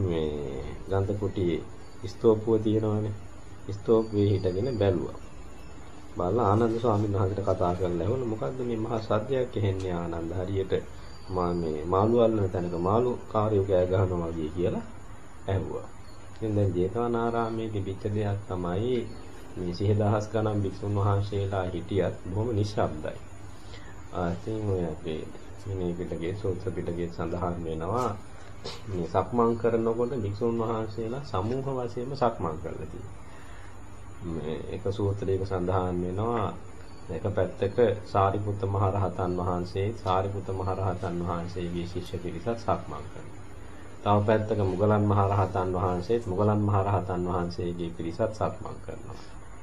මේ ගන්ධ කුටියේ ස්තෝපුව තියෙනවානේ. ස්තෝපුවේ හිටගෙන බැලුවා. බලලා ආනන්ද ස්වාමීන් වහන්සේට කතා කරලා ඇහුණා මොකද්ද මේ මහා සද්දයක් ඇහෙන්නේ ආනන්ද හරියට මා මේ මාළු අල්ලන තැනක මාළු කාර්යෝ කෑ ගහනවා වගේ කියලා ඇහුවා. ඉතින් දැන් ජේතවනාරාමේ තිබිච්ච දෙයක් තමයි මේ සිහදහස් ගණන් භික්ෂුන් වහන්සේලා හිටියත් බොහොම නිශ්ශබ්දයි. ආ ඉතින් ඔය අපේ මේ පිටකේ සෝත්‍ර පිටකේ සඳහන් වෙනවා මේ සක්මන් කරනකොට භික්ෂුන් වහන්සේලා සමූහ වශයෙන්ම සක්මන් කරලා තියෙනවා. මේ එක සූත්‍රයක සඳහන් වෙනවා එක පැත්තක සාරිපුත්ත මහරහතන් වහන්සේ සාරිපුත්ත මහරහතන් වහන්සේගේ ශිෂ්‍ය පිරිසත් සක්මන් කරනවා. තව පැත්තක මුගලන් මහරහතන් වහන්සේත් මුගලන් මහරහතන් වහන්සේගේ පිරිසත් සක්මන් කරනවා.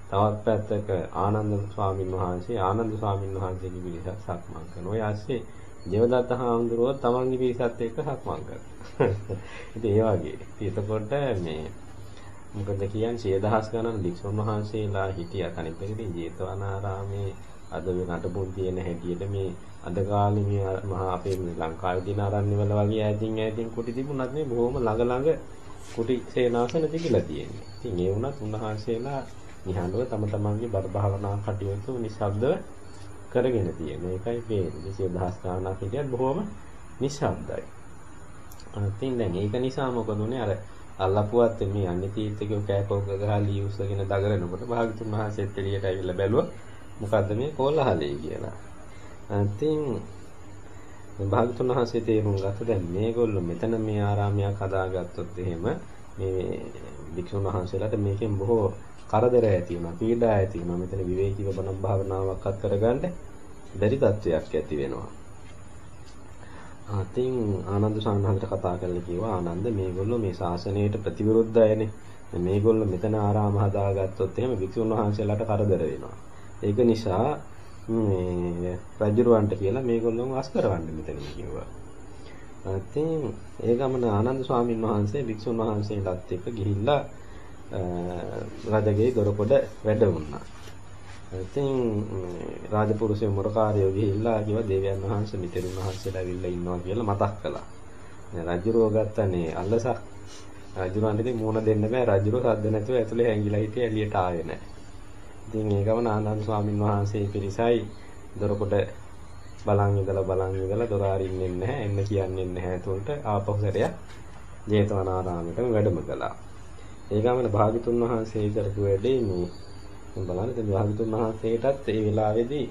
තවත් පැත්තක ආනන්ද ස්වාමීන් වහන්සේ ආනන්ද ස්වාමීන් වහන්සේගේ පිරිසත් සක්මන් කරනවා. ඔය ASCII දේවදත්ත හාමුදුරුවෝ තමන්ගේ පිරිසත් එක්ක සක්මන් කරනවා. ඉතින් ඒ වගේ. එතකොට මේ මොකද කියන්නේ 10000 ගණන් වික්ෂුන් වහන්සේලා හිටියා. අනිත් එක ඉතින් ජේතවනාරාමේ අද වෙන නටබුන් තියෙන හැටියට මේ අද කාලේ මේ මහා අපේ ලංකාවේ තියෙන ආරණ්‍ය වල වගේ ඈතින් ඈතින් කුටි තිබුණත් මේ බොහොම ළඟ ළඟ කුටි සේනාසන තිබිලා තියෙන්නේ. ඉතින් ඒ වුණත් උන්වහන්සේලා නිහඬව තම තමන්ගේ බර භාවනා කටයුතු නිශ්ශබ්දව කරගෙන තියෙන. ඒකයි පේන්නේ. සිය දහස් ගාණක් හිටියත් බොහොම නිශ්ශබ්දයි. ඉතින් දැන් ඒක නිසා මොකද උනේ අර අල්ලපුවත් මේ අන්‍ය තීර්ථකයෝ කෑකෝක ගහලා ලී උස්සගෙන දගරනකොට භාගතුන් වහන්සේත් එළියට ඇවිල්ලා බැලුවා. මොකද්ද මේ කොල්ලහලේ කියලා. ඉතින් භාගතුන් වහන්සේ තේරුම් ගත්ත දැන් මේගොල්ලෝ මෙතන මේ ආරාමයක් හදාගත්තොත් එහෙම මේ වික්ෂුන් වහන්සේලාට මේකෙන් බොහෝ කරදර ඇති වෙනවා පීඩා ඇති වෙනවා මෙතන විවේකීව බණ භාවනාවක් අත් කරගන්න බැරි තත්වයක් ඇති වෙනවා. අතින් ආනන්ද සාමණේරට කතා කරලා කිව්වා ආනන්ද මේගොල්ලෝ මේ ශාසනයට ප්‍රතිවිරුද්ධ අයනේ මේගොල්ලෝ මෙතන ආරාම හදාගත්තොත් එහෙම වික්ෂුන් වහන්සේලාට කරදර වෙනවා ඒක නිසා මේ රජුරවන්ට කියලා මේගොල්ලෝ අස් කරවන්න මෙතන කිව්වා. ඉතින් ඒ ගමන ආනන්ද ස්වාමීන් වහන්සේ වික්ෂුන් වහන්සේලාත් එක්ක ගිහිල්ලා රජගේ දොරකොඩ වැඩ වුණා. ඉතින් රාජපුරුෂය මොරකාරයෝ ගිහිල්ලා කිව්වා දේවයන් වහන්සේ මිතරුන් වහන්සේලා ඇවිල්ලා ඉන්නවා කියලා මතක් කළා. රජුරෝ ගත්තනේ අල්ලසක් රජුරන්ට ඉතින් මූණ දෙන්න බෑ රජුරෝ සද්ද නැතුව ඇතුලේ හැංගිලා හිටියේ එළියට ආවේ නැහැ. ඉතින් ඒ ගමන ආනන්ද ස්වාමීන් වහන්සේ පිරිසයි දොරකොඩ බලන් ඉඳලා බලන් ඉඳලා දොර අරින්නේ නැහැ එන්න කියන්නේ නැහැ එතකොට ආපහු සැරයක් ජේතවනාරාමයටම වැඩම කළා. ඒ ගමන භාගතුන් වහන්සේ කරපු වැඩේ මේ බලන්න ඉතින් භාගතුන් වහන්සේටත් ඒ වෙලාවේදී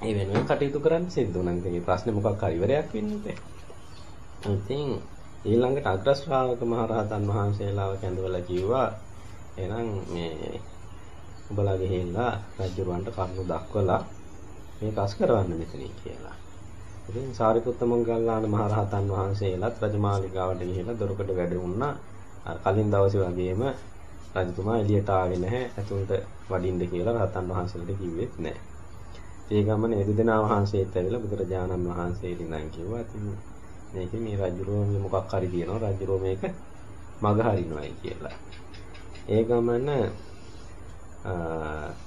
ඒ වෙනුවෙන් කටයුතු කරන්න සිද්ධ වුණා. ඉතින් මේ ප්‍රශ්නේ මොකක් හරි ඉවරයක් වෙන්නේ නැහැ. ඉතින් ඊළඟට අග්‍ර ශ්‍රාවක මහරහතන් වහන්සේලාව කැඳවලා කිව්වා එහෙනම් මේ උඹලා ගිහිල්ලා රජුරවන්ට කරුණු දක්වලා මේක අස් කරවන්න මෙතනින් කියලා. ඉතින් සාරිපුත්ත මොග්ගල්ලාන මහරහතන් වහන්සේලාත් රජමාලිගාවට ගිහිල්ලා දොරකඩ වැඩ වුණා. අර කලින් දවසේ වගේම රජතුමා එළියට ආවේ නැහැ. ඇතුළට වඩින්න කියලා රහතන් වහන්සේලාට කිව්වෙත් නැහැ. ඒ ගමන ඒ දෙදෙනා වහන්සේත් ඇවිල්ලා බුදුරජාණන් වහන්සේට ඉඳන් කිව්වා. ඉතින් මේකේ මේ රජුරෝගේ මොකක් හරි තියෙනවා. රජුරෝ මේක මග හරිනවයි කියලා. ඒ ගමන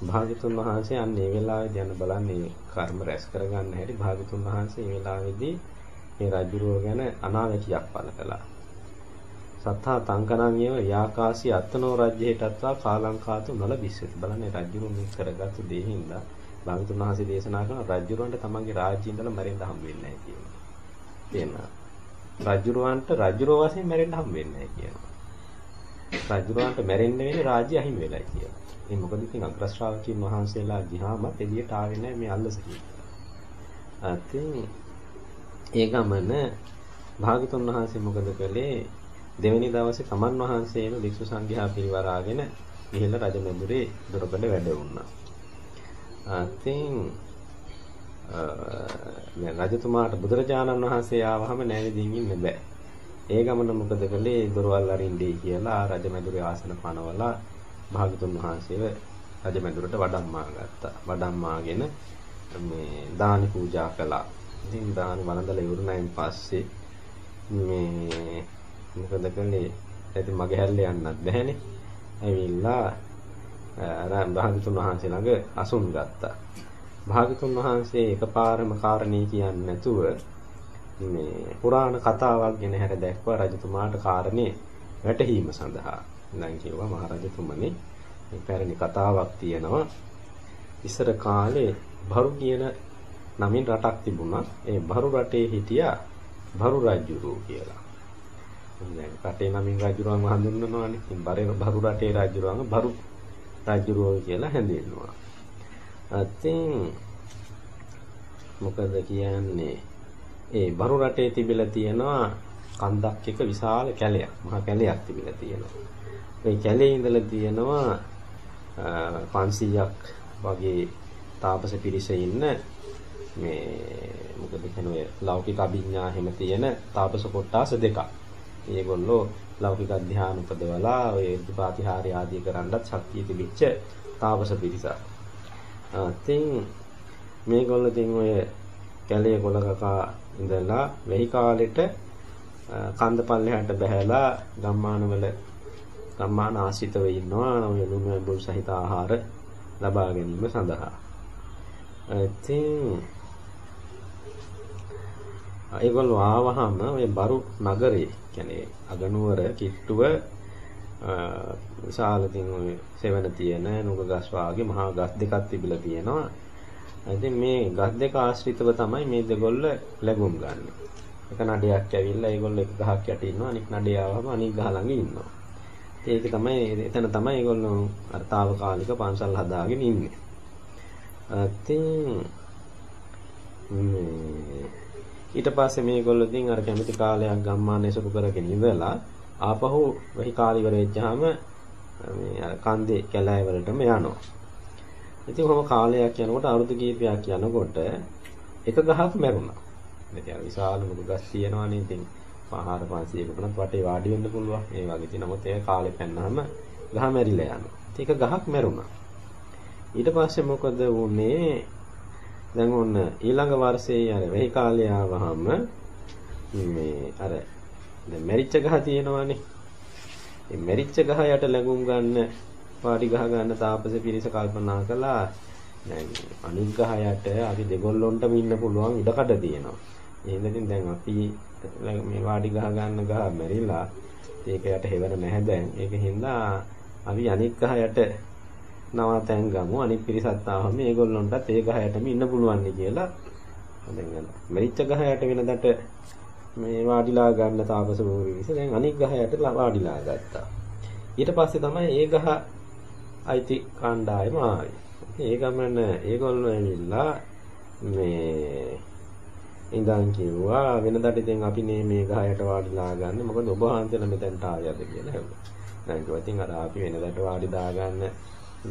භාගතුන් වහන්සේ අන්න ඒ වෙලාවේදී යන බලන්නේ කර්ම රැස් කරගන්න හැටි භාගතුන් වහන්සේ ඒ වෙලාවේදී මේ රජුරෝ ගැන අනාවැකියක් පළ කළා. සත්තා තංකනං ඒව යාකාසී අත්තනෝ රජ්‍යයටත්වා කාලංකාතු නල විශ්සති. බලන්නේ රජුරෝ මේ කරගත්තු දේ හින්දා භාගතුන් වහන්සේ දේශනා කරන රජුරවන්ට තමන්ගේ රාජ්‍යය ඉඳලා මැරෙන්න හම් වෙන්නේ නැහැ කියනවා. තේනවා. රජුරවන්ට රජුරෝ වශයෙන් මැරෙන්න හම් වෙන්නේ නැහැ කියනවා. රජුරවන්ට මැරෙන්න වෙන්නේ රාජ්‍ය අහිමි වෙලයි කියලා. ඒ මොකද ඉතින් අග්‍ර ශ්‍රාවකීන් වහන්සේලා ගියාම එළියට ආවේ නැහැ මේ අල්ලස අතින් ඒ ගමන භාගතුන් වහන්සේ මොකද කළේ දෙවෙනි දවසේ තමන් වහන්සේම වික්ෂු සංඝයා පිරිවරාගෙන ගිහිල්ලා රජමැදුරේ දොරකඩ වැඩ වුණා. අතින් රජතුමාට බුදුරජාණන් වහන්සේ ආවහම නැවදින් ඉන්න බෑ. ඒ ගමන මොකද කළේ දොරවල් අරින්නේ කියලා රජමැදුරේ ආසන පනවලා භාගතුන් වහන්සේව රජමැදුරට වඩම්මා ගත්තා. වඩම්මාගෙන මේ දානි පූජා කළා. ඉතින් දානි වළඳලා ඉවරනයින් පස්සේ මේ මොකද කළේ? ඉතින් මගේ හැල්ල යන්නත් බැහැනේ. ඇවිල්ලා අර භාගතුන් වහන්සේ ළඟ අසුන් ගත්තා. භාගතුන් වහන්සේ එකපාරම කාරණේ කියන්නේ නැතුව මේ පුරාණ කතාවක් ගැන හැර දැක්වා රජතුමාට කාරණේ වැටහීම සඳහා. දැන් කිව්වා මහරජතුමනි මේ පැරණි කතාවක් තියෙනවා. ඉස්සර කාලේ බරු කියන නමින් රටක් තිබුණා. ඒ බරු රටේ හිටියා බරු රජුරු කියලා. දැන් රටේ නමින් රජුරුවන්ව හඳුන්වනවානේ. ඉතින් බරු රටේ රජුරුවන්ව බරු රජුරුව කියලා හැඳින්වුවා. අතින් මොකද කියන්නේ ඒ බරු රටේ තිබිලා තියෙනවා කන්දක් එක විශාල කැලයක්. මහා කැලයක් තිබිලා තියෙනවා. මේ කැලේ ඉඳලා තියෙනවා 500ක් වගේ තාපස පිරිස ඉන්න මේ මොකද කියන්නේ ලෞකික අභිඥා හැම තියෙන තාපස කොට්ටාස දෙකක්. ඒගොල්ලෝ ලෞකික ධ්‍යාන උපදවලා ඔය ප්‍රතිපාතිහාරය ආදී කරන්නත් ශක්තිය තිබිච්ච තාපස පිරිසක්. ඉතින් මේගොල්ලෝ ඉතින් ඔය කැලේ ගොලකකා ඉඳලා වෙහි කාලෙට කන්ද පල්ලෙහාට බහැලා ගම්මානවල ගම්මාන ආශ්‍රිතව ඉන්නවා ඔය ලුණු ඇඹුල් සහිත ආහාර ලබා ගැනීම සඳහා. ඉතින් ඒගොල්ලෝ ආවහම මේ බරු නගරේ කියන්නේ අගනුවර කිට්ටුව විශාල තින් ඔය සෙවණ තියෙන නුග ගස් වාගේ මහා ගස් දෙකක් තිබිලා තියෙනවා. ඉතින් මේ ගස් දෙක ආශ්‍රිතව තමයි මේ දෙගොල්ල ලැබුම් ගන්න. එක නඩයක් ඇවිල්ලා ඒගොල්ලෝ එක ගහක් යට ඉන්නවා අනික් නඩේ ආවම අනික් ගහ ළඟ ඉන්නවා. ඒක තමයි එතන තමයි ඒගොල්ලෝ අර తాවකාලික පන්සල් හදාගෙන ඉන්නේ. ඉතින් ඊට පස්සේ මේගොල්ලෝ ඉතින් අර කැමති කාලයක් ගම්මානේ සුරු කරගෙන ඉඳලා ආපහු වෙහි කාලිවර වෙච්චාම මේ අර කන්දේ කැලෑ වලටම යනවා. ඉතින් කොහොම කාලයක් යනකොට අවුරුදු කීපයක් යනකොට එක ගහක් මැරුණා. ඉතින් අර විශාල මුළු ගස් තියෙනවානේ ඉතින් 4500කට වටේ වාඩි වෙන්න පුළුවන්. ඒ වගේ ඉතින් නමුත් ඒ කාලේ පැන්නාම ගහ මැරිලා යනවා. ඉතින් එක ගහක් මැරුණා. ඊට පස්සේ මොකද වුනේ? දැන් ඔන්න ඊළඟ වර්ෂයේ අර වෙහි කාලය ආවහම මේ අර දැන් මැරිච්ච ගහ තියෙනවානේ. මේ මැරිච්ච ගහ යට ලැබුම් ගන්න පාටි ගහ ගන්න තාපස පිරිස කල්පනා කළා. දැන් අනිත් ගහ යට අපි දෙගොල්ලොන්ටම ඉන්න පුළුවන් ඉඩකඩ තියෙනවා. එහෙනම් දැන් අපි මේ වාඩි ගහ ගන්න ගහ මැරිලා ඒක යට හෙවර නැහැ දැන්. ඒක හින්දා අපි අනිත් ගහ යට නවතැන් ගමු. අනිත් පිරිසත් ආවම මේගොල්ලොන්ටත් ඒ ගහ යටම ඉන්න පුළුවන් කියලා. දැන් මැරිච්ච ගහ යට වෙනදට මේ වාඩිලා ගන්න තාපස බෝරිවිස දැන් අනික් ගහ යට වාඩිලා ගත්තා. ඊට පස්සේ තමයි ඒ ගහ අයිති කණ්ඩායම ආවේ. ඒ ගමන ඒගොල්ලෝ ඇවිල්ලා මේ ඉඳන් කිව්වා වෙනදට ඉතින් අපි මේ මේ ගහ යට වාඩිලා ගන්න මොකද ඔබ වහන්සේලා මෙතනට ආවද කියලා හෙව්වා. දැන් කිව්වා ඉතින් අර අපි වෙනදට වාඩි දාගන්න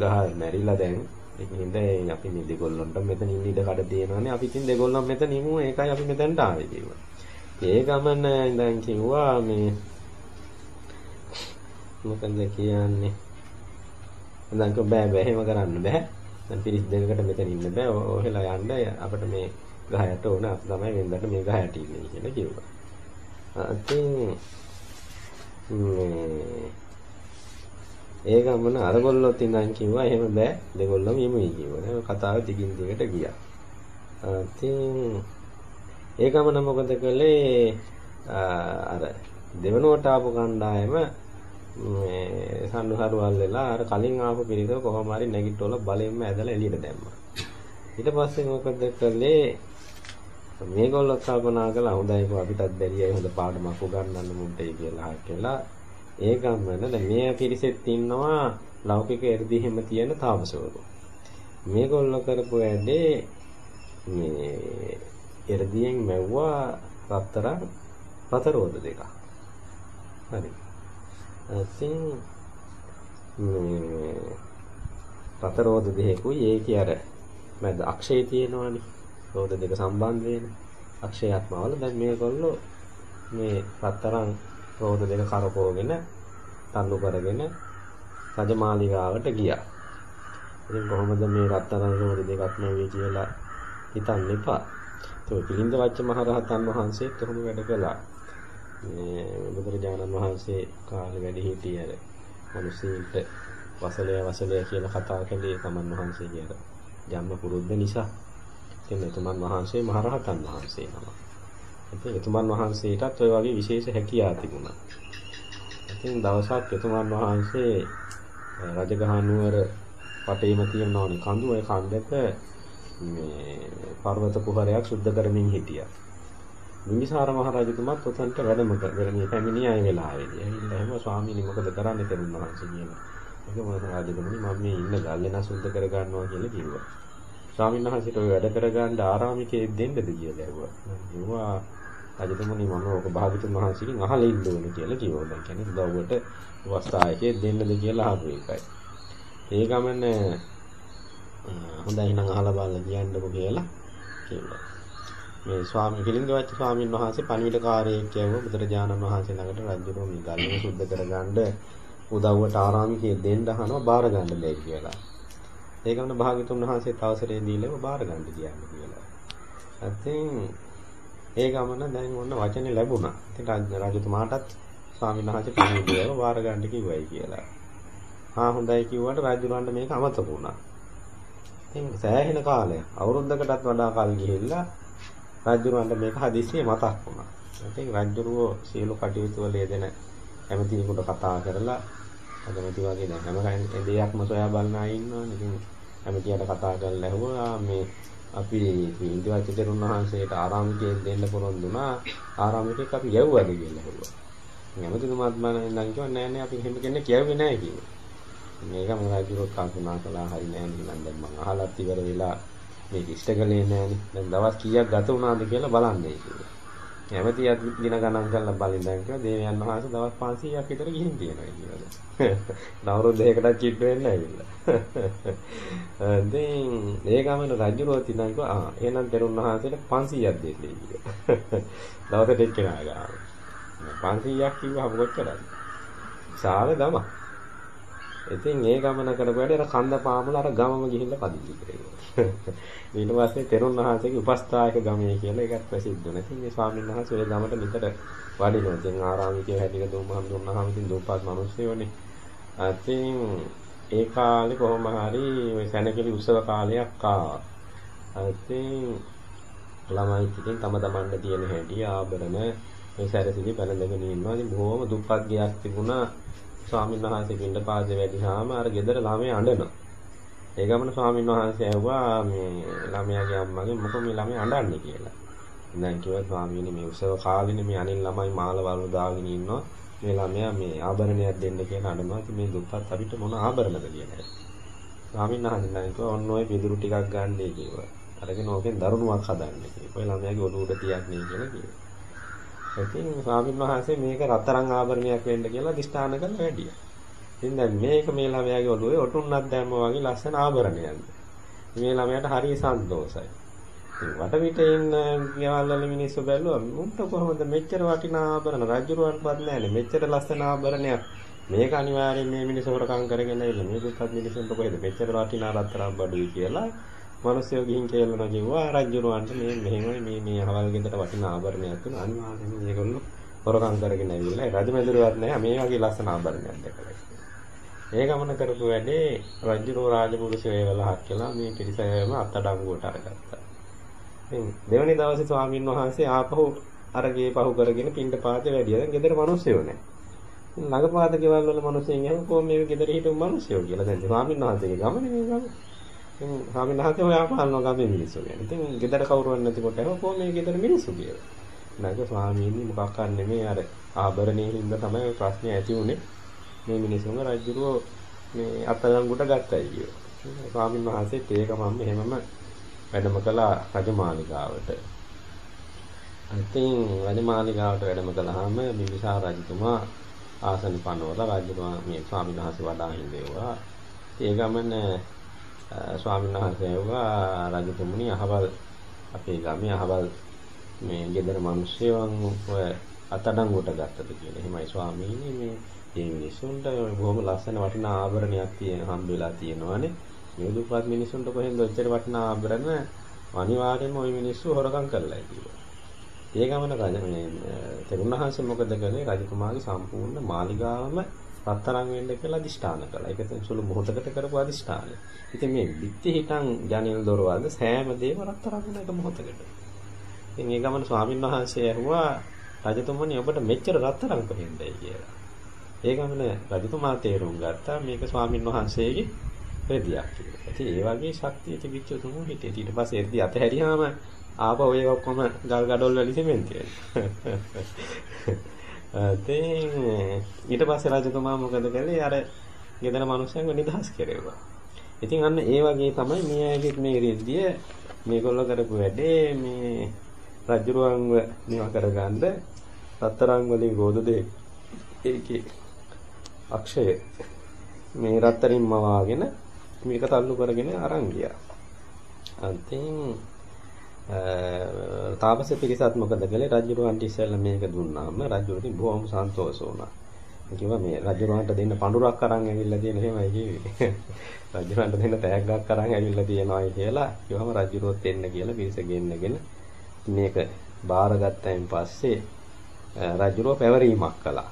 ගහ මැරිලා දැන් ඒක හින්දා අපි මේ දෙගොල්ලන්ට මෙතන ඉන්න ඉඩ කඩ තියෙනවානේ. අපි ඉතින් දෙගොල්ලන් මෙතන ඉමු. ඒකයි අපි මෙතනට ආවේ කිව්වා. ඒ ගමන ඉඳන් කිව්වා මේ මොකද කියන්නේ? ඉඳන් කිව්වා බෑ බෑ එහෙම කරන්න බෑ. දැන් පිරිස් දෙකකට මෙතන ඉන්න බෑ. ඔහෙලා යන්න. අපිට මේ ගහයට ඕන අපි තමයි වෙනදට මේ ගහයට ඉන්නේ කියලා කිව්වා. ඉතින් ඒ ගමන අරගොල්ලොත් ඉඳන් කිව්වා එහෙම බෑ දෙගොල්ලම යමුයි කිව්වා. දැන් කතාව දිගින් දිගට ගියා. ඉතින් ඒ ගමන මොකද කළේ අර දෙවනුවට ආපු කණ්ඩායම මේ සම්නුහරුවල් වෙලා අර කලින් ආපු පිරිස කොහොම හරි නැගිටවල බලෙන්ම ඇදලා එළියට දැම්මා. ඊට පස්සේ මොකද කළේ මේගොල්ලෝ කල්පනා කළා හොඳයි කො අපිටත් බැරියයි හොඳ පාඩමක් උගන්වන්න මුන්ටේ කියලා කියලා ඒ ගමන දැන් මේ පිරිසෙත් ඉන්නවා ලෞකික එර්දි හිම තියෙන තාපසවරු. මේගොල්ලෝ කරපු වැඩේ මේ එරදියෙන් මැව්වා රත්තරන් රතරෝද දෙකක්. හරි. ඉතින් මේ රතරෝද දෙකකුයි ඒකේ අර මැද අක්ෂය තියෙනවනේ. රෝද දෙක සම්බන්ධ වෙන අක්ෂයක් මවල දැන් මේගොල්ලෝ මේ රත්තරන් රෝද දෙක කරකවගෙන තල්ලු කරගෙන රජමාලිගාවට ගියා. ඉතින් කොහොමද මේ රත්තරන් රෝද දෙකක් නැවේ කියලා හිතන්න එපා. ඒ පිළිඳ වච්ච මහරහතන් වහන්සේත් කොහොම වැඩ කළා. මේ බුදුරජාණන් වහන්සේ කාලේ වැඩ හිටියර මිනිස්සුන්ට වසලය වසලය කියලා කතා කළේ තමන් වහන්සේ කියලා. ජම්ම පුරුද්ද නිසා. ඉතින් එතුමන් වහන්සේ මහරහතන් වහන්සේ නම. ඉතින් එතුමන් වහන්සේටත් ওই වගේ විශේෂ හැකියාවක් තිබුණා. ඉතින් දවසක් එතුමන් වහන්සේ රජගහ නුවර වටේම තියෙනවනේ කඳු ඒ කන්දක මේ පර්වත කුහරයක් සුද්ධ කරමින් හිටියා. බිම්බිසාර මහ රජතුමාත් උතන්ට වැඩම කරගෙන පැමිණි අය වෙලාවේදී. ඇවිල්ලා එහෙම ස්වාමීනි මොකද කරන්නේ තෙරුන් වහන්සේ කියලා. ඒක මොකද රජතුමනි මම මේ ඉන්න ගල්ලෙන සුද්ධ කර ගන්නවා කියලා කිව්වා. ස්වාමීන් වහන්සේට ඔය වැඩ කරගන්න ආරාමිකයෙක් දෙන්නද කියලා ඇහුවා. කිව්වා රජතුමනි මම ඔබ භාගතුන් වහන්සේගෙන් අහලා ඉන්න ඕනේ කියලා කිව්වා. දැන් කියන්නේ උදව්වට වස්තායකයෙක් දෙන්නද කියලා අහපු එකයි. ඒ ගමන හොඳයි නම් අහලා බලලා කියන්නකො කියලා කිව්වා. මේ ස්වාමී කිලින්ගවච්ච ස්වාමීන් වහන්සේ පණිවිඩකාරයෙක් කියව බුදුරජාණන් වහන්සේ ළඟට රජුරෝ මේ ගල්ලේ සුද්ධ කරගන්න උදව්වට ආරාමිකයෙක් දෙන්න අහනවා බාර ගන්න බැයි කියලා. ඒකම භාග්‍යතුන් වහන්සේ තවසරේ දීලා බාර ගන්න කියන්නේ කියලා. ඉතින් ඒ ගමන දැන් ඔන්න වචනේ ලැබුණා. ඉතින් රජතුමාටත් ස්වාමීන් වහන්සේ පණිවිඩයව බාර ගන්න කිව්වයි කියලා. ආ හොඳයි කිව්වට රජුරවන්ට මේක අමතක වුණා. ඉතින් සෑහෙන කාලයක් අවුරුද්දකටත් වඩා කල් ගිහිල්ලා රජුරවන්ට මේක හදිස්සියේ මතක් වුණා. ඉතින් රජුරෝ සියලු කටයුතු වල යෙදෙන ඇමතිනිකුට කතා කරලා අගමැති වගේ දැන් හැම දෙයක්ම සොයා බලන අය ඉන්නවනේ. ඉතින් ඇමතියට කතා කරලා ඇහුවා මේ අපි ඉන්දියාච තෙරුන් වහන්සේට ආරාමිකයෙක් දෙන්න පොරොන්දු වුණා. ආරාමිකයෙක් අපි යවුවද කියලා ඇහුවා. ඇමතිතුමාත් මම නම් කිව්වා නෑ නෑ අපි එහෙම කෙනෙක් යවුවේ නෑ කිව්වා. මේක මම රජුරෝ කල්පනා කළා හරි නෑ නේද දැන් මම අහලත් ඉවර වෙලා මේක ඉෂ්ට කළේ නෑනේ. දැන් දවස් කීයක් ගත වුණාද කියලා බලන්නේ කිව්වා. කැමැතියත් දින ගණන් කරලා බලන් දැන් කිව්වා දේවයන් වහන්සේ දවස් 500ක් විතර ගිහින් තියෙනවා කියලා. නවරුද්ද දෙකකට චිට් වෙන්න ඇවිල්ලා. දැන් ඒ ගමන රජුරෝ තිනා කිව්වා ආ එහෙනම් තෙරුන් වහන්සේට 500ක් දෙන්නේ කියලා. දවසට එක්කෙනා ගාන. 500ක් කිව්වම කොච්චරද? සාල ගම. ඉතින් ඒ ගමන කරපුවාට අර කන්ද පාමුල අර ගමම ගිහිල්ලා පදිංචි කරේ. ඊට පස්සේ තෙරුන් වහන්සේගේ උපස්ථායක ගමේ කියලා එකක් ප්‍රසිද්ධ වෙනවා. ඉතින් මේ ස්වාමීන් වහන්සේ ඔය ගමට නිතර වඩිනවා. ඉතින් ආරාමිකයෝ හැටියට දුම්මහම් දුන්නාම ඉතින් දුප්පත් මිනිස්සුයෝනේ. ඉතින් ඒ කාලේ කොහොම හරි ওই සැනකෙලි උත්සව කාලයක් ආවා. ඉතින් ළමයි ඉතින් තම තමන්ට තියෙන හැටි ආභරණ මේ සැරසිලි පැනඳගෙන ඉන්නවා. ඉතින් බොහොම දුප්පත් ගියක් තිබුණා. ස්වාමීන් වහන්සේ පින්ඩ පාදේ වැඩිහාම අර ගෙදර ළමයි අඬනවා. ඒ ගමන ස්වාමීන් වහන්සේ ඇහුවා මේ ළමයාගේ අම්මගෙන් මොකද මේ ළමයා අඬන්නේ කියලා. දැන් කිව්වා ස්වාමීනි මේ උසව කාලෙනේ මේ අනිල් ළමයි මාළවලු දාගෙන ඉන්නවා. මේ ළමයා මේ ආභරණයක් දෙන්න කියලා අඬනවා. ඉතින් මේ දුප්පත් අපිට මොන ආභරණද කියලා. ස්වාමීන් වහන්සේ නම් කිව්වා ඔන්න ඔය පිදුරු ටිකක් ගන්නයි කිව්වා. අරගෙන ඕකෙන් දරුණුවක් හදන්න කිව්වා. ඔය ළමයාගේ ඔළුවට තියන්නේ කියලා කිව්වා. ඉතින් ස්වාමීන් වහන්සේ මේක රත්තරන් ආභරණයක් වෙන්න කියලා දිෂ්ඨාන කරලා වැඩියා. ඉතින් දැන් මේක මේ ළමයාගේ ඔළුවේ ඔටුන්නක් දැම්මා වගේ ලස්සන ආභරණයක්. මේ ළමයාට හරිය සන්තෝෂයි. ඉතින් වටපිට ඉන්න ගෙවල් වල මිනිස්සු බැලුවා මුන්ට කොහොමද මෙච්චර වටිනා ආභරණ රජුරවන්ටවත් නැහැනේ මෙච්චර ලස්සන ආභරණයක්. මේක අනිවාර්යෙන් මේ මිනිස්සු හොරකම් කරගෙන ඉන්න මේ දුක්පත් මිනිස්සුන්ට කොහෙද මෙච්චර වටිනා රත්තරන් බඩුයි කියලා මිනිස්සු ගිහින් කියලා කිව්වා රජුරවන්ට මේ මෙහෙමයි මේ මේ අහවල් ගෙදර වටිනා ආභරණයක් තුන අනිවාර්යෙන් මේගොල්ලෝ හොරකම් කරගෙන ඇවිල්ලා රජමැදුරුවක් නැහැ මේ වගේ ලස්සන ආභරණයක් දැකලා. ඒ ගමන කරපු වැඩේ රජුරෝ රාජපුරුෂයෝ ඒවලහක් කියලා මේ පිරිසම අත්අඩංගුවට අරගත්තා. ඉතින් දෙවනි දවසේ ස්වාමින් වහන්සේ ආපහු අරගේ පහු කරගෙන පින්ඩ පාතේ වැඩිය. දැන් ගෙදර මිනිස්සුයෝ නැහැ. ළඟපාත ගෙවල් වල මිනිස්සුන් එහෙම කොහොම මේ ගෙදර හිටපු මිනිස්සුයෝ කියලා දැන් ස්වාමින් වහන්සේගේ ගමනේ මේ ගම. ඉතින් ස්වාමින් වහන්සේ හොයා පාලන ගමේ මිනිස්සු ගැන. ඉතින් ගෙදර කවුරුවත් නැතිකොට එහෙම කොහොම මේ ගෙදර මිනිස්සු කියලා. නැග ස්වාමීනි මොකක් කරන්නේ මේ අර ආභරණයේ හින්දා තමයි ප්‍රශ්නේ ඇති උනේ. මේ මිනිසුන්ව රජුරෝ මේ අත්අඩංගුවට ගත්තයි කියෝ. ස්වාමීන් වහන්සේත් ඒක මම එහෙමම වැඩම කළා රජමාලිගාවට. ඉතින් රජමාලිගාවට වැඩම කළාම බිම්බිසාර රජතුමා ආසන පනවලා රජතුමා මේ ස්වාමීන් වහන්සේ වඩා හිඳෙව්වා. ඒ ගමන ස්වාමීන් වහන්සේ ඇහුවා රජතුමනි අහවල් අපේ ගමේ අහවල් මේ ගෙදර මිනිස්සුන් ඔය අත්අඩංගුවට ගත්තද කියලා. එහෙමයි ස්වාමීනි මේ ඒ මිනිසුන්ට බොහොම ලස්සන වටිනා ආභරණයක් තියෙන හම්බෙලා තියෙනවානේ. මේ දුප්පත් මිනිසුන්ට කොහෙන්ද ඔච්චර වටිනා ආභරණ අනිවාර්යයෙන්ම ওই මිනිස්සු හොරකම් කරලා කිව්වා. ඒ ගමන රජ මේ තෙරුණහන්සේ මොකද කළේ රජකුමාරගේ සම්පූර්ණ මාලිගාවම රත්තරන් වෙන්න කියලා අදිෂ්ඨාන කළා. ඒක තමයි සුළු මොහොතකට කරපු අදිෂ්ඨානය. ඉතින් මේ බිත්ති හිටන් ජනෙල් දොරවල් සෑම දේම රත්තරන් වෙන එක මොහොතකට. ඉතින් ඒ ගමන ස්වාමින් වහන්සේ ඇහුවා රජතුමනි ඔබට මෙච්චර රත්තරන් කොහෙන්දයි කියලා. ඒ ගමන රජතුමා තේරුම් ගත්තා මේක ස්වාමින් වහන්සේගේ රෙදියක් කියලා. ඉතින් ඒ වගේ ශක්තිය තිබිච්ච තුමු හිටියේ. ඊට පස්සේ එර්දි අතහැරියාම ආපහු ඒ ඔක්කොම ගල් ගඩොල් වල සිමෙන්ති ඉතින් ඊට පස්සේ රජතුමා මොකද කළේ අර ගෙදර මිනිස්සුන්ව නිදහස් කෙරෙව්වා. ඉතින් අන්න ඒ වගේ තමයි මේ අයගේ මේ රෙද්දිය මේගොල්ලෝ කරපු වැඩේ මේ රජුරුවන්ව නිවා කරගන්න රත්තරන් වලින් රෝද දෙක ඒකේ අක්ෂය මේ රත්තරින් මවාගෙන මේක තල්ලු කරගෙන අරන් ගියා. අන්තිම තාපස පිරිසත් මොකද කළේ රජුරවන්ට ඉස්සෙල්ලා මේක දුන්නාම රජුරට බොහොම සන්තෝෂ වුණා. කිව්වා මේ රජුරවන්ට දෙන්න පඳුරක් අරන් ඇවිල්ලා තියෙන එහෙමයි කිව්වේ. රජුරවන්ට දෙන්න තෑග්ගක් අරන් ඇවිල්ලා තියෙනවායි කියලා කිව්වම රජුරොත් එන්න කියලා පිරිස ගෙන්නගෙන මේක බාරගත්තයින් පස්සේ රජුරෝ පැවරීමක් කළා.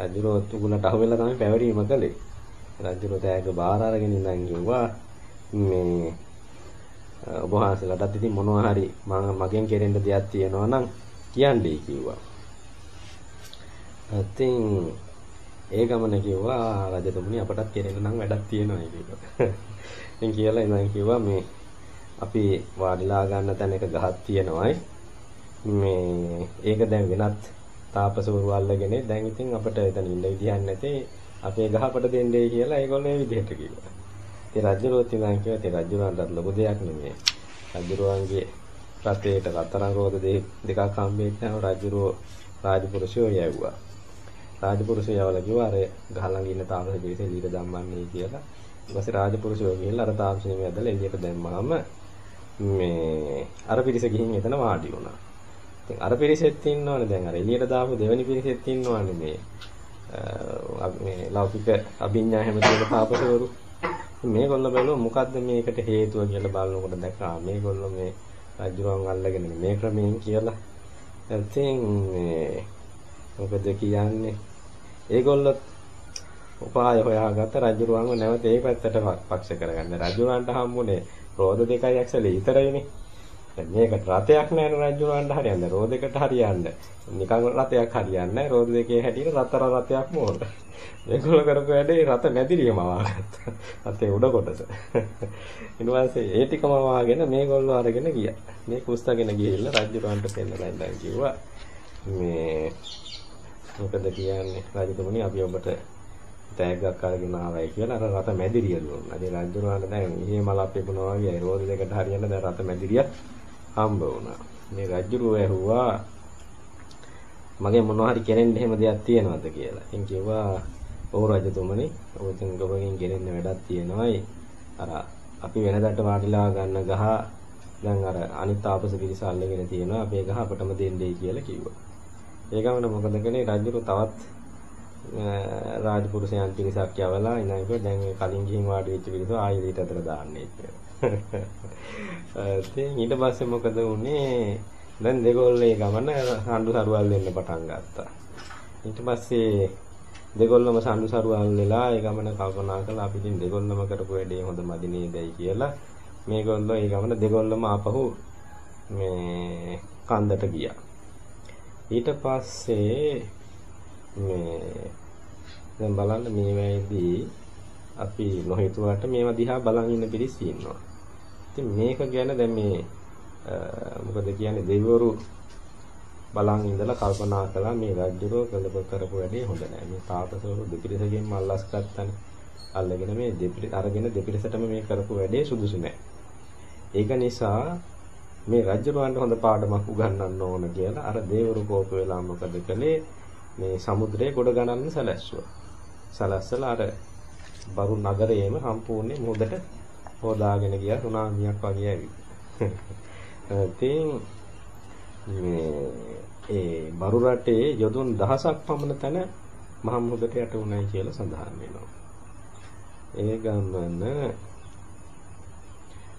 රජුරෝ තුගුණට අහුවෙලා තමයි පැවරීම කළේ. රජුරෝ තෑග්ග බාර අරගෙන ඉඳන් කිව්වා මේ ඔබ වහන්සේලාටත් ඉතින් මොනවා හරි මම මගෙන් කෙරෙන්න දෙයක් තියෙනවා නම් කියන්නයි කිව්වා. ඉතින් ඒ ගමන කිව්වා රජතුමනි අපටත් කෙරෙන්න නම් වැඩක් තියෙනවා කියලා. ඉතින් කියලා ඉඳන් කිව්වා මේ අපි වාඩිලා ගන්න තැනක ගහක් තියෙනවායි. මේ ඒක දැන් වෙනත් තාපසවරු අල්ලගෙන දැන් ඉතින් අපිට එතන ඉන්න විදිහක් නැතේ අපේ ගහපට දෙන්නේ කියලා ඒගොල්ලෝ ඒ විදිහට කිව්වා. ඉතින් රජුරුවත් ඉඳන් කිව්වා ඉතින් රජුරන්ටත් ලොකු දෙයක් නෙමෙයි. රජුරුවන්ගේ රතේට රතරන් රෝද දෙකක් හම්බෙච්චාම රජුරෝ රාජපුරුෂයෝ යැව්වා. රාජපුරුෂයෝ යවලා කිව්වා අර ගහ ළඟ ඉන්න තාපස පිරිස එළියට දැම්මන්නේ කියලා. ඊට පස්සේ රාජපුරුෂයෝ ගිහිල්ලා අර තාපසනේ වැදලා එළියට දැම්මාම මේ අර පිරිස ගිහින් එතන වාඩි වුණා. ඉතින් අර පිරිසෙත් ඉන්නවනේ දැන් අර එළියට දාපු දෙවෙනි පිරිසෙත් ඉන්නවනේ මේ මේ ලෞකික අභිඥා හැමදේම තාපසවරු. මේගොල්ලෝ බැලුවා මොකද්ද මේකට හේතුව කියලා බලනකොට දැක්කා මේගොල්ලෝ මේ රජුරන් අල්ලගෙන මේ ක්‍රමයෙන් කියලා. ඉතින් මේ මොකද කියන්නේ? ඒගොල්ලෝ උපාය හොයාගත්ත රජුරවන්ව නැවත ඒ පැත්තට පක්ෂ කරගන්න. රජුරන්ට හම්බුනේ රෝද දෙකයි ඇක්සලේ විතරයිනේ. දැන් මේකට රතයක් නැහැ රජුරවන්ට හරියන්නේ. රෝදයකට හරියන්නේ. නිකන් රතයක් හරියන්නේ රෝද දෙකේ හැටියට රතර රතයක් මොන. මේගොල්ලෝ කරපු වැඩේ රත මැදිරියම වාගත්තා. රතේ උඩ කොටස. ඊට පස්සේ ඒ ටිකම වාගෙන මේගොල්ලෝ අරගෙන ගියා. මේ කුස්තගෙන ගිහිල්ලා රජුරවන්ට පෙන්නලා ඉඳන් කිව්වා මේ මොකද කියන්නේ රජතුමනි අපි ඔබට තෑග්ගක් අරගෙන ආවයි කියලා අර රත මැදිරිය දුන්නා. ඉතින් රජුරවන්ට දැන් ඉහි මල අපෙපුණා වගේ රෝද දෙකට හරියන්න දැන් රත මැදිරිය හම්බ වුණා. මේ රජුරුව ඇහුවා මගේ මොනවා හරි කෙරෙන්න එහෙම දෙයක් තියෙනවද කියලා. ඉතින් කිව්වා ඔව් රජතුමනි ඔය ඉතින් ගොබගෙන් කෙරෙන්න වැඩක් තියෙනවායි. අර අපි වෙනදට වාඩිලා ගන්න ගහ දැන් අර අනිත් තාපස පිරිස අල්ලගෙන තියෙනවා අපේ ගහ අපටම දෙන්නයි කියලා කිව්වා. ඒ ගමන මොකද කළේ රජුරු තවත් රාජපුරුෂයන් පිරිසක් යවලා ඉනයිකෝ දැන් මේ කලින් ගිහින් වාඩි වෙච්ච පිරිස ආයෙ ඊට අතර දාන්නේ කියලා. ඉතින් ඊට පස්සේ මොකද වුනේ? දැන් දෙගොල්ලේ ගමන සම්ඩු සරුවල් වෙන්න පටන් ගත්තා. ඊට පස්සේ දෙගොල්ලම සම්ඩු සරුවල් වෙලා ඒ ගමන කල්පනා කළා අපි ඉතින් දෙගොල්ලම කරපු වැඩේ හොඳ මදි නේදයි කියලා. මේගොල්ලෝ ඒ ගමන දෙගොල්ලම ආපහු මේ කන්දට ගියා. ඊට පස්සේ මේ දැන් බලන්න මේ වෙයිදී අපි නොහිතුවට මේවා දිහා බලන් ඉන්න පිරිස් ඉන්නවා. ඉතින් මේක ගැන දැන් මේ මොකද කියන්නේ දෙවිවරු බලන් ඉඳලා කල්පනා කළා මේ රජුරෝ කළප කරපු වැඩේ හොඳ නෑ. මේ තාපසවරු දෙපිරිසකින් මල්ලස් ගත්තනේ. අල්ලගෙන මේ දෙපිරිස අරගෙන දෙපිරිසටම මේ කරපු වැඩේ සුදුසු නෑ. ඒක නිසා මේ රජුරවන්ට හොඳ පාඩමක් උගන්වන්න ඕන කියලා අර දේවරු කෝප වෙලා මොකද කළේ මේ සමුද්‍රයේ ගොඩ ගණන් සැලැස්සුවා. සැලැස්සලා අර බරු නගරයේම සම්පූර්ණ මුහුදට හොදාගෙන ගියා සුනාමියක් වගේ ඇවිත්. ඉතින් මේ ඒ බරු රටේ යොදුන් දහසක් පමණ තැන මහ මුහුදට යට වුණයි කියලා සඳහන් වෙනවා. ඒ ගමන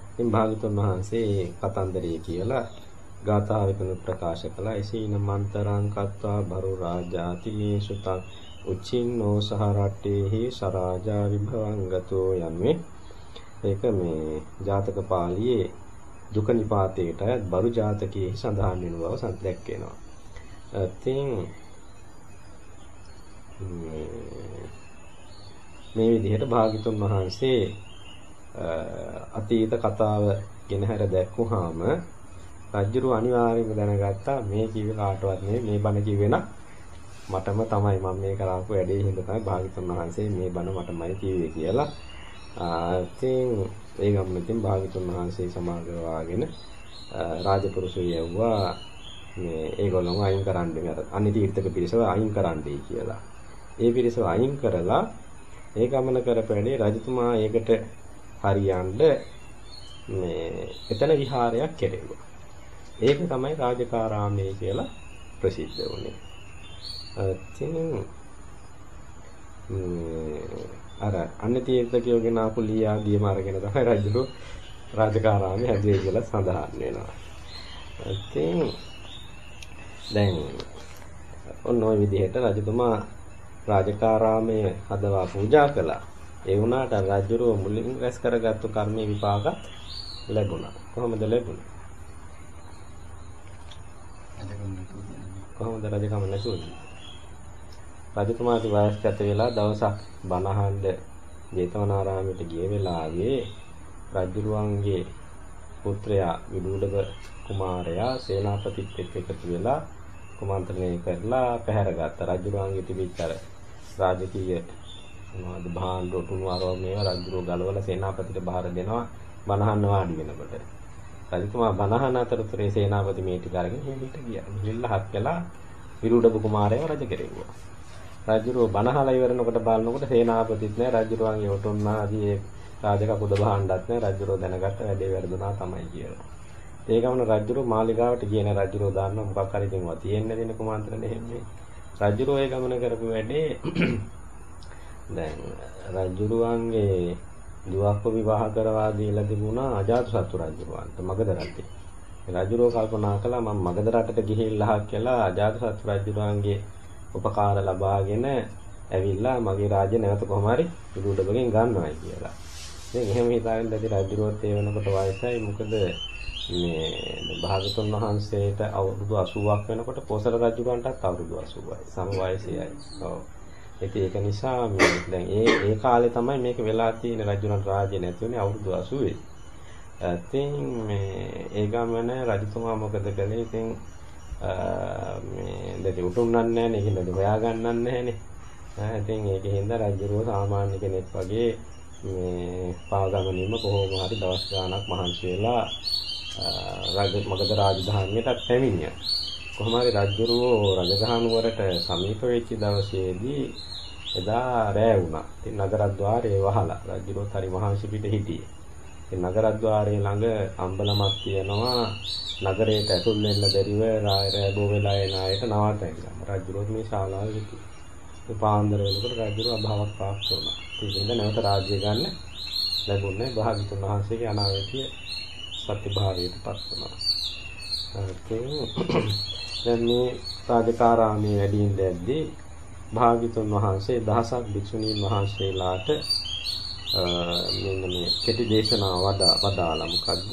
ඉතින් භාගතුන් වහන්සේ කතන්දරය කියලා ගාථාවෙන් ප්‍රකාශ කළා එසීන මන්තරං කତ୍වා බරු රාජාති සුතං උච්චින්නෝ සහ රට්ටේහි සරාජා විභවංගතෝ යන්නේ ඒක මේ ජාතක පාළියේ දුක නිපාතේට බරු ජාතකයේ සඳහන් වෙන බව සඳහන් වෙනවා. ඉතින් මේ විදිහට භාග්‍යතුන් වහන්සේ අතීත කතාව ගෙනහැර දැක්වුවාම රජුරු අනිවාර්යයෙන්ම දැනගත්තා මේ කිව්වේ කාටවත් නෙවෙයි මේ බණ කිව්වේ නම් මටම තමයි මම මේ කරාපු වැඩේ හින්දා තමයි භාග්‍යතුන් වහන්සේ මේ බණ මටමයි කිව්වේ කියලා. ඉතින් ඒ ගමනකින් භාග්‍යතුන් වහන්සේ සමාගවාගෙන රාජපුරුෂය යවුවා මේ ඒගොල්ලෝ අයින් කරන්න මේ අනි තීර්ථක පිරිසව අයින් කරන්නයි කියලා. ඒ පිරිසව අයින් කරලා ඒ ගමන කරපැනේ රජතුමා ඒකට හරියන්න මේ එතන විහාරයක් කෙරෙව්වා. ඒක තමයි රාජකාරාමයේ කියලා ප්‍රසිද්ධ වුණේ. ඉතින් අර අන්න තීර්ථකයෝ ගෙන ආපු ලී ආදියම අරගෙන තමයි රජු රාජකාරාමයේ හැදුවේ කියලා සඳහන් වෙනවා. ඉතින් දැන් ඔන්න ඔය විදිහට රජතුමා රාජකාරාමයේ හදවා පූජා කළා. ඒ වුණාට රජුරෝ මුලින් රැස් කරගත්තු කර්මයේ විපාකත් ලැබුණා. කොහොමද ලැබුණේ? කොහොමද රජකම නැතුව රජතුමාගේ වයස් ගත වෙලා දවසක් බණහඬ ජේතවනාරාමයට ගිය වෙලාවේ රජුරුවන්ගේ පුත්‍රයා විදුඩබ කුමාරයා සේනාපතිත් එක්ක එකතු වෙලා කුමන්ත්‍රණය කරලා පැහැරගත්ත රජුරුවන්ගේ තිබිච්ච අර රාජකීය මොනවද භාණ්ඩ ඔටුනු අරව මේවා රජුරුව ගලවලා සේනාපතිට බාර දෙනවා බණහන්න වාඩි වෙනකොට රජතුමා බණහන අතරතුරේ සේනාපති මේ ටික අරගෙන හිමිට ගියා. ගිහිල්ලා හත් කළා විරුඩබ කුමාරයව රජ කෙරෙව්වා. රජුරෝ බණහලා ඉවරනකොට බලනකොට සේනාපතිත් නැහැ රජුරුවන්ගේ ඔටුන්නා ආදී ඒ රාජකපුද භාණ්ඩත් නැහැ රජුරෝ දැනගත්ත වැඩේ වැරදුනා තමයි කියලා. ඒ ගමන රජුරෝ මාලිගාවට ගියේ නැහැ රජුරෝ දාන්න මොකක් හරි දෙනවා තියෙන්න දෙන කුමාන්ත්‍රණ එහෙම රජුරෝ ඒ ගමන කරපු වැඩේ දැන් රජුරුවන්ගේ දුවක්ව විවාහ කරවා දීලා තිබුණා අජාතසත්තු රජුරවන්ට මගධ රටේ. රජුරෝ කල්පනා කළා මම මගධ රටට ගිහිල්ලා කියලා අජාතසත්තු රජුරවන්ගේ උපකාර ලබාගෙන ඇවිල්ලා මගේ රාජ්‍ය නැවත කොහොම හරි විදුඩබගෙන් ගන්නවායි කියලා. ඉතින් එහෙම හිතාගෙන දැඩි රජුරෝත් ඒ වෙනකොට වයසයි මොකද මේ භාගතුන් වහන්සේට අවුරුදු 80ක් වෙනකොට පොසල රජුගන්ටත් අවුරුදු 80යි. සම වයසයයි. ඔව්. ඉතින් ඒක නිසා මේ දැන් ඒ ඒ කාලේ තමයි මේක වෙලා තියෙන රජුණන් රාජ්‍ය නැතුනේ අවුරුදු 80. ඉතින් මේ ඒ ගමන රජතුමා මොකද කළේ? ඉතින් මේ දැන් උටුන්නන්නේ නැහැ නේ. ඒකෙන්ද හොයාගන්නන්නේ නැහනේ. ඉතින් ඒකෙන්ද රජුරෝ සාමාන්‍ය කෙනෙක් වගේ මේ පාගමනින්ම කොහොම හරි දවස් ගාණක් මහන්සි වෙලා රජ මගධ රාජධානියට පැමිණියා. කොහොම හරි රජුරෝ රජගහනුවරට සමීප වෙච්ච දවසේදී එදා රෑ වුණා. ඉතින් නගරද්්වාරේ වහලා රජුරෝ හරි මහන්සි පිට හිටියේ. ඉතින් නගරද්්වාරේ ළඟ අම්බලමක් තියෙනවා. නගරයට ඇතුල් වෙන්න බැරිව රාය රෑ බෝ වෙලා එන අයට නවත්තනවා. රජුරෝ මේ ශාලාවේ හිටියේ. ඒ පාන්දර වෙනකොට රජුරෝ අභාවක් ප්‍රාප්ත වුණා. ඒකෙන්ද නැවත රාජ්‍ය ගන්න ලැබුණේ භාගතුන් වහන්සේගේ අනාගතය සත්‍ය භාවයට පත් වුණා. දැන් මේ රාජකාරාමේ වැඩිින් දැද්දී භාග්‍යතුන් වහන්සේ දහසක් භික්ෂුණීන් වහන්සේලාට මෙන්න මේ කෙටි දේශනාව වදා වදාලා මොකද්ද?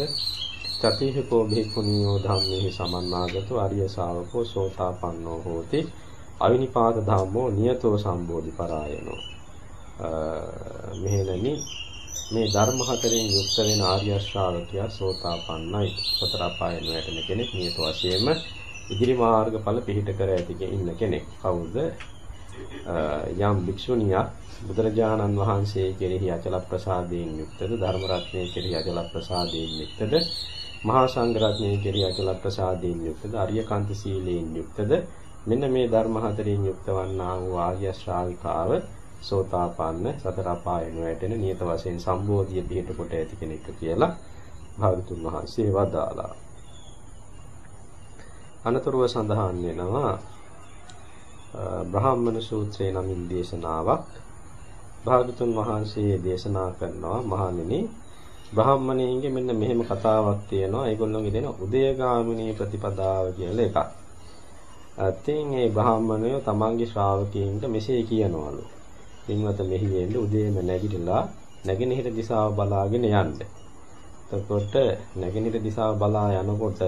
චතිහිකෝ භික්ඛුනියෝ ධම්මේහි සමන්නාගතෝ ආර්ය ශාවකෝ සෝතාපන්නෝ හෝති අවිනිපාත ධම්මෝ නියතෝ සම්බෝධි පරායනෝ මෙහෙණනි මේ ධර්ම හතරෙන් යුක්ත වෙන ආර්ය ශ්‍රාවකයා සෝතාපන්නයි. සතර අපායන වැටෙන කෙනෙක් නියත වශයෙන්ම ඉදිරි මාර්ගඵල පිහිට කර ඇති ඉන්න කෙනෙක්. කවුද? යම් භික්ෂුණියක් බුදුරජාණන් වහන්සේ කෙරෙහි අචල ප්‍රසාදයෙන් යුක්තද ධර්ම රත්නයේ කෙරෙහි අචල ප්‍රසාදයෙන් යුක්තද මහා සංඝ රත්නයේ කෙරෙහි අචල ප්‍රසාදයෙන් යුක්තද අරියකාන්ත සීලයෙන් යුක්තද මෙන්න මේ ධර්ම හතරෙන් යුක්ත වන්නා වූ ආර්ය ශ්‍රාවිකාව සෝතාපන්න සතර අපායන වැටෙන නියත වශයෙන් සම්බෝධිය පිහිට කොට ඇති කෙනෙක් කියලා භාගතුන් වහන්සේ වදාලා. අනතුරුව සඳහන් වෙනවා බ්‍රාහ්මණ සූත්‍රයේ නමින් දේශනාවක් භාගතුන් වහන්සේ දේශනා කරනවා මහණෙනි බ්‍රාහ්මණයන්ගේ මෙන්න මෙහෙම කතාවක් තියෙනවා ඒගොල්ලෝගේ දෙන උදයගාමිනී ප්‍රතිපදාව කියලා එකක්. අතින් ඒ බ්‍රාහ්මණයෝ තමන්ගේ ශ්‍රාවකයන්ට මෙසේ කියනවලු පින්වත මෙහි එන්න උදේම නැගිටලා නැගෙනහිර දිශාව බලාගෙන යන්න. එතකොට නැගෙනහිර දිශාව බලා යනකොට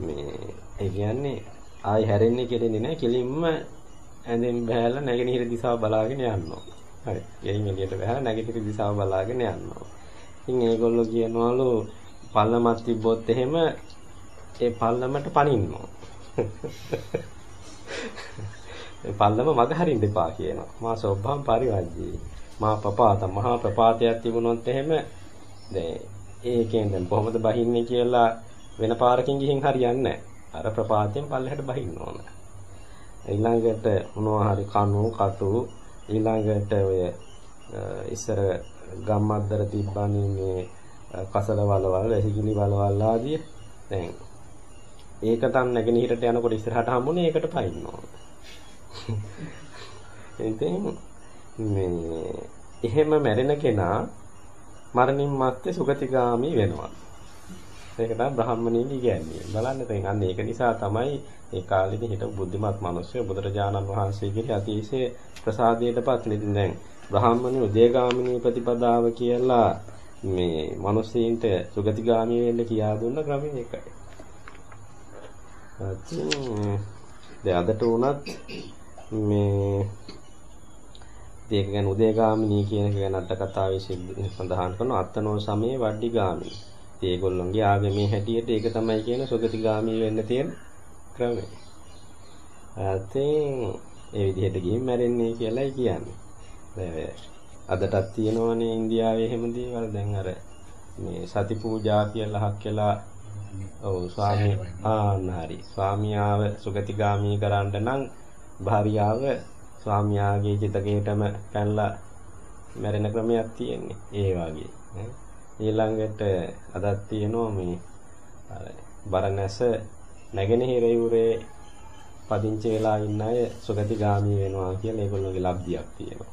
මේ ඒ කියන්නේ ආයි හැරෙන්නේ කෙරෙන්නේ නැහැ කෙලින්ම ඇඳෙන් බහැලා නැගෙනහිර දිශාව බලාගෙන යනවා. හරි. ගෙයින් එළියට බහැලා නැගෙනහිර දිශාව බලාගෙන යනවා. ඉතින් ඒගොල්ලෝ කියනවලු පල්ලමක් තිබ්බොත් එහෙම ඒ පල්ලමට පනින්නවා. පල්ලම මග හරින්න එපා කියනවා. මා සොබ්බම් පරිවර්ජී. මා පපාත මහා ප්‍රපාතයක් තිබුණොත් එහෙම දැන් ඒකෙන් දැන් කොහොමද බහින්නේ කියලා වෙන පාරකින් ගිහින් හරියන්නේ අර ප්‍රපාතයෙන් පල්ලෙහාට බහින්න ඕන. ඊළඟට මොනවා හරි කණු කටු ඊළඟට ඔය ඉස්සර ගම්මද්දර තිබ්බනේ මේ කසල වලවල් වැසිකිලි වලවල් ආදී දැන් ඒක තන් නැගෙනහිරට යනකොට ඉස්සරහට හම්බුනේ ඒකට පයින්න ඕන. ඉතින් මේ එහෙම මැරෙන කෙනා මරණින් මත්තේ සුගතිගාමි වෙනවා. ඒක තමයි බ්‍රාහ්මණීන් කියන්නේ. බලන්න දැන් අන්න ඒක නිසා තමයි ඒ කාලෙදි හිටපු බුද්ධිමත් මිනිස්සු බුදුරජාණන් වහන්සේගේ අතිශය ප්‍රසාදයටපත් ඉතින් දැන් බ්‍රාහ්මණී උදේගාමිනී ප්‍රතිපදාව කියලා මේ මිනිස්සීන්ට සුගතිගාමී වෙන්න කියා දුන්න ක්‍රමය ඒකයි. දැන් අදට උනත් මේ ඒක ගැන උදේගාමිනී කියන එක ගැන අට කතාවේ සඳහන් කරන අත්තනෝ සමේ වඩ්ඩිගාමී. ඒගොල්ලොන්ගේ ආගමේ හැටියට ඒක තමයි කියන සුගතිගාමී වෙන්න තියෙන ක්‍රමය. අතින් ඒ විදිහට ගිහින් මැරෙන්නේ කියලායි කියන්නේ. අදටත් තියෙනවනේ ඉන්දියාවේ එහෙම දේවල් දැන් අර මේ සති පූජා කියලා හක් කියලා ඔව් ස්වාමී ආන්න හරි ස්වාමියාව සුගතිගාමී කරන්න නම් භාර්යාව ස්වාමියාගේ චිතකයටම පැනලා මැරෙන ක්‍රමයක් තියෙන්නේ ඒ වගේ ඊළඟට අදත් තියෙනවා මේ අර බරණැස නැගෙනහිර යුරේ පදිංචි වෙලා ඉන්න අය සුගතිගාමී වෙනවා කියලා ඒගොල්ලෝගේ ලබ්ධියක් තියෙනවා.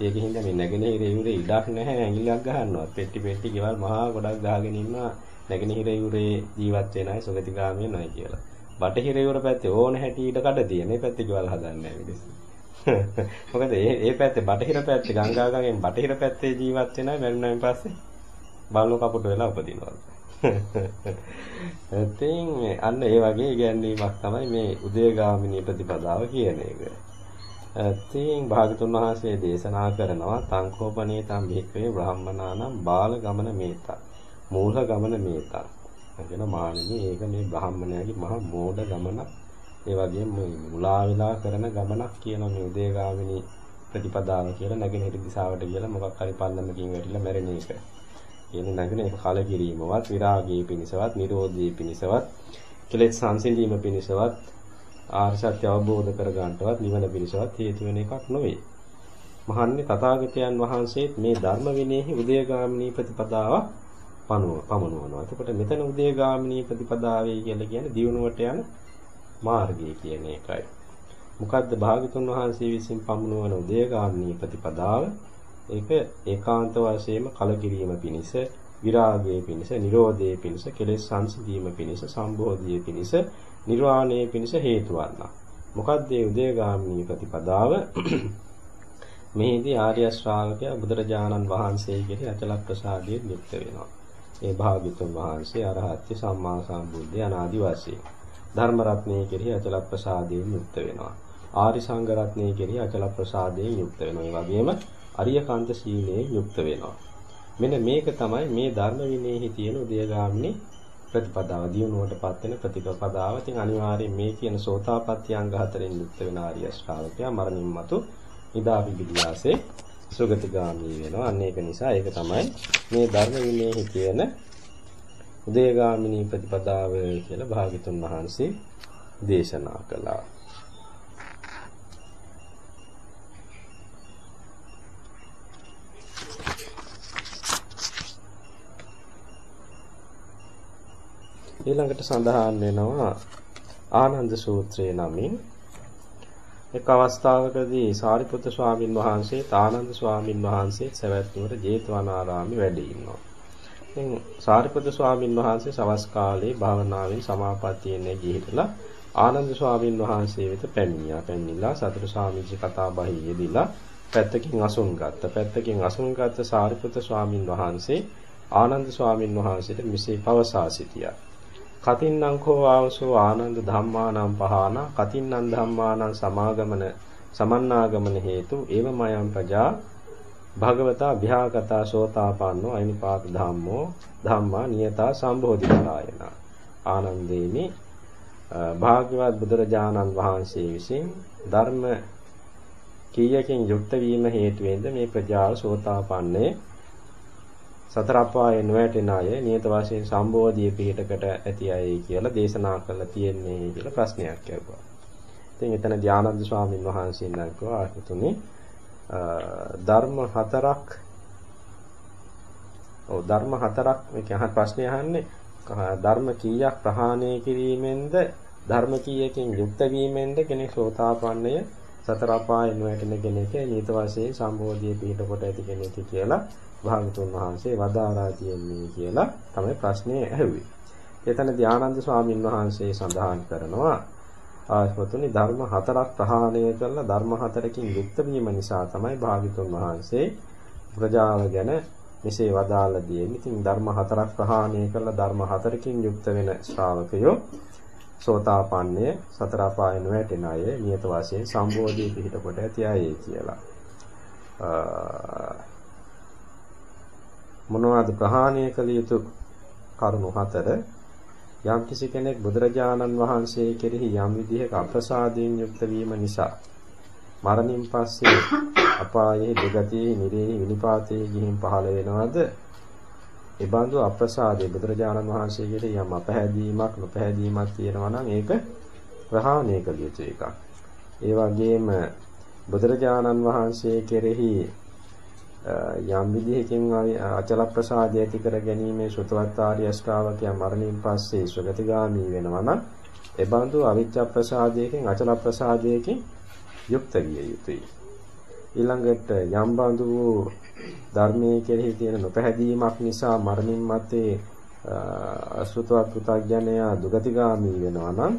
ඒකින්ද මේ නැගෙනහිර යුරේ ඉඩක් නැහැ ඇඟිල්ලක් ගහන්නවත්. පෙට්ටි පෙට්ටි ගෙවල් මහා ගොඩක් ගහගෙන ඉන්නවා නැගෙනහිර යුරේ ජීවත් වෙන අය සුගතිගාමී වෙනයි කියලා. බටහිර යුර පැත්තේ ඕන හැටි ඊට කඩ තියෙන. මේ පැත්තේ ගෙවල් හදන්නේ නැහැ මිනිස්සු. මොකද ඒ ඒ පැත්තේ බටහිර පැත්තේ ගංගා ගඟෙන් බටහිර පැත්තේ ජීවත් වෙන අය මරුණායින් පස්සේ බල්ලෝ කපුට වෙලා උපදිනවා. ඉතින් අන්න ඒ වගේ ඉගැන්වීමක් තමයි මේ උදේගාමිනී ප්‍රතිපදාව කියන එක. ඉතින් භාගතුන් වහන්සේ දේශනා කරනවා තංකෝපනේ තම් භික්ඛවේ බ්‍රාහ්මනානම් බාල ගමන මේතා. මූල ගමන මේතා. කියන මානෙනි ඒක මේ බ්‍රාහ්මණයාගේ මහා මෝඩ ගමනක්. ඒ වගේම මුලා වෙලා කරන ගමනක් කියන මේ උදේගාමිනී ප්‍රතිපදාව කියලා නැගෙනහිර දිශාවට කියලා මොකක් හරි පල්ලමකින් වැටිලා මැරෙන එක. කියන නැගෙන එක කලකිරීමවත් විරාගයේ පිණිසවත් නිරෝධයේ පිණිසවත් කෙලෙස් සංසිඳීම පිණිසවත් ආර්ය සත්‍ය අවබෝධ කර ගන්නටවත් නිවන පිණිසවත් හේතු වෙන එකක් නොවේ. මහන්නේ තථාගතයන් වහන්සේත් මේ ධර්ම විනයෙහි උදයගාමිනී ප්‍රතිපදාව පනුව පමනුවනවා. එතකොට මෙතන උදයගාමිනී ප්‍රතිපදාවේ කියලා කියන්නේ දියුණුවට යන මාර්ගය කියන එකයි. මොකද්ද භාගතුන් වහන්සේ විසින් පමුණුවන උදයගාමිනී ප්‍රතිපදාව? ඒක ඒකාන්ත වශයෙන්ම කලකිරීම පිණිස විරාගයේ පිණිස නිරෝධයේ පිණිස කෙලෙස් සංසිඳීම පිණිස සම්බෝධියේ පිණිස නිර්වාණයේ පිණිස හේතු වන්නා. මොකද්ද මේ උදේගාමිනී ප්‍රතිපදාව? මෙහිදී ආර්ය ශ්‍රාවකයා බුදුරජාණන් වහන්සේ කෙරෙහි අචල ප්‍රසාදයෙන් යුක්ත වෙනවා. ඒ භාග්‍යතුන් වහන්සේ අරහත්ත්‍ය සම්මා සම්බුද්ධ අනාදි වශයෙන්. ධර්ම රත්නයේ කෙරෙහි අචල ප්‍රසාදයෙන් යුක්ත වෙනවා. ආරි සංඝ රත්නයේ කෙරෙහි අචල ප්‍රසාදයෙන් යුක්ත වෙනවා. ඒ වගේම අරියකාන්ත සීලයෙන් යුක්ත වෙනවා. මෙන්න මේක තමයි මේ ධර්ම විනයෙහි තියෙන උදයගාමිනී ප්‍රතිපදාව දියුණුවටපත් වෙන ප්‍රතිපදාව. ඉතින් අනිවාර්යයෙන් මේ කියන සෝතාපට්ටි අංග හතරෙන් යුක්ත වෙන ආර්ය ශ්‍රාවකයා මරණින් මතු නිදාපි පිළියාසේ සුගතිගාමී වෙනවා. අන්න ඒක නිසා ඒක තමයි මේ ධර්ම විනයෙහි තියෙන උදයගාමිනී ප්‍රතිපදාව කියලා භාග්‍යතුන් වහන්සේ දේශනා කළා. ඊළඟට සඳහන් වෙනවා ආනන්ද සූත්‍රයේ නමින් එක් අවස්ථාවකදී සාරිපුත්‍ර ස්වාමින් වහන්සේ ආනන්ද ස්වාමින් වහන්සේ සවැත් නුවර ජේතවනාරාමේ වැඩ ඉන්නවා. ඉතින් සාරිපුත්‍ර ස්වාමින් වහන්සේ සවස් කාලේ භාවනාවෙන් සමාපත්තියෙන් ගිහිටලා ආනන්ද ස්වාමින් වහන්සේ වෙත පැමිණියා. පැමිණිලා සතර ස්වාමීජි කතා බහේ යෙදিলা පැත්තකින් අසුන් ගත්තා. පැත්තකින් අසුන් ගත්ත සාරිපුත්‍ර ස්වාමින් වහන්සේ ආනන්ද ස්වාමින් වහන්සේට මෙසේ පවසා සිටියා. කතින්නම් කෝ ආවසෝ ආනන්ද ධම්මානම් පහාන කතින්නම් ධම්මානම් සමාගමන සමන්නාගමන හේතු ඒවමයන් ප්‍රජා භගවතා විහාගතා සෝතාපන්නෝ අයිනිපාත ධම්මෝ ධම්මා නියතා සම්බෝධි කරායන ආනන්දේනි භාග්‍යවත් බුදුරජාණන් වහන්සේ විසින් ධර්ම කීයකින් යුක්ත වීම හේතුවෙන්ද මේ ප්‍රජාව සෝතාපන්නේ? සතර අපායේ නොවැටෙන අය නියත වශයෙන් සම්බෝධිය පිහිටකට ඇති අය කියලා දේශනා කරලා තියෙන්නේ කියලා ප්‍රශ්නයක් ඇහුවා. ඉතින් එතන ධානන්ද ස්වාමීන් වහන්සේ නංකවා ආතුනේ ධර්ම හතරක් ඔව් ධර්ම හතරක් මේ කියන ප්‍රශ්නේ අහන්නේ ධර්ම කීයක් ප්‍රහාණය කිරීමෙන්ද ධර්ම කීයකින් යුක්ත වීමෙන්ද කෙනෙක් සෝතාපන්නය සතර අපායේ නොවැටෙන කෙනෙක් නියත වශයෙන් සම්බෝධිය පිහිට කොට ඇති කෙනෙක් කියලා භාගතුන් වහන්සේ වදාරා තියන්නේ කියලා තමයි ප්‍රශ්නේ ඇහුවේ. එතනදී ආනන්ද ස්වාමීන් වහන්සේ සඳහන් කරනවා ආස්මතුනි ධර්ම හතරක් ප්‍රහාණය කරලා ධර්ම හතරකින් යුක්ත වීම නිසා තමයි භාග්‍යතුන් වහන්සේ ප්‍රජාව ගැන මෙසේ වදාළ දේ. ඉතින් ධර්ම හතරක් ප්‍රහාණය කරලා ධර්ම හතරකින් යුක්ත වෙන ශ්‍රාවකයෝ සෝතාපන්නය සතර අපාය නොවැටෙන අය නියත වශයෙන් සම්බෝධිය පිහිට කොට ඇති අය කියලා. මොනවාද ප්‍රහාණය කළ යුතු කරුණු හතර යම් කිසි කෙනෙක් බුදුරජාණන් වහන්සේ කෙරෙහි යම් විදිහක අප්‍රසාදයෙන් යුක්ත වීම නිසා මරණින් පස්සේ අපායේ දුගතියේ නිරේහි විනිපාතයේ ගිහින් පහළ වෙනවද? ඒ බඳු අප්‍රසාදයේ බුදුරජාණන් වහන්සේ කෙරෙහි යම් අපහැදීමක් නොපැහැදීමක් තියෙනවා නම් ඒක ප්‍රහාණය කළ යුතු එකක්. ඒ වගේම බුදුරජාණන් වහන්සේ කෙරෙහි යම් විදිහකින් අචල ප්‍රසාදය ඇති කර ගැනීමේ සුතවත් ආර්ය ශ්‍රාවකයා මරණින් පස්සේ සුගතිගාමි වෙනවා නම් ඒ බඳු අවිච්ඡ ප්‍රසාදයකින් අචල ප්‍රසාදයකින් යුක්ත විය යුතුයි. ඊළඟට යම් බඳු ධර්මයේ කෙරෙහි තියෙන නොපැහැදීමක් නිසා මරණින් මත්තේ අසුතවත් පුතඥයා දුගතිගාමි වෙනවා නම්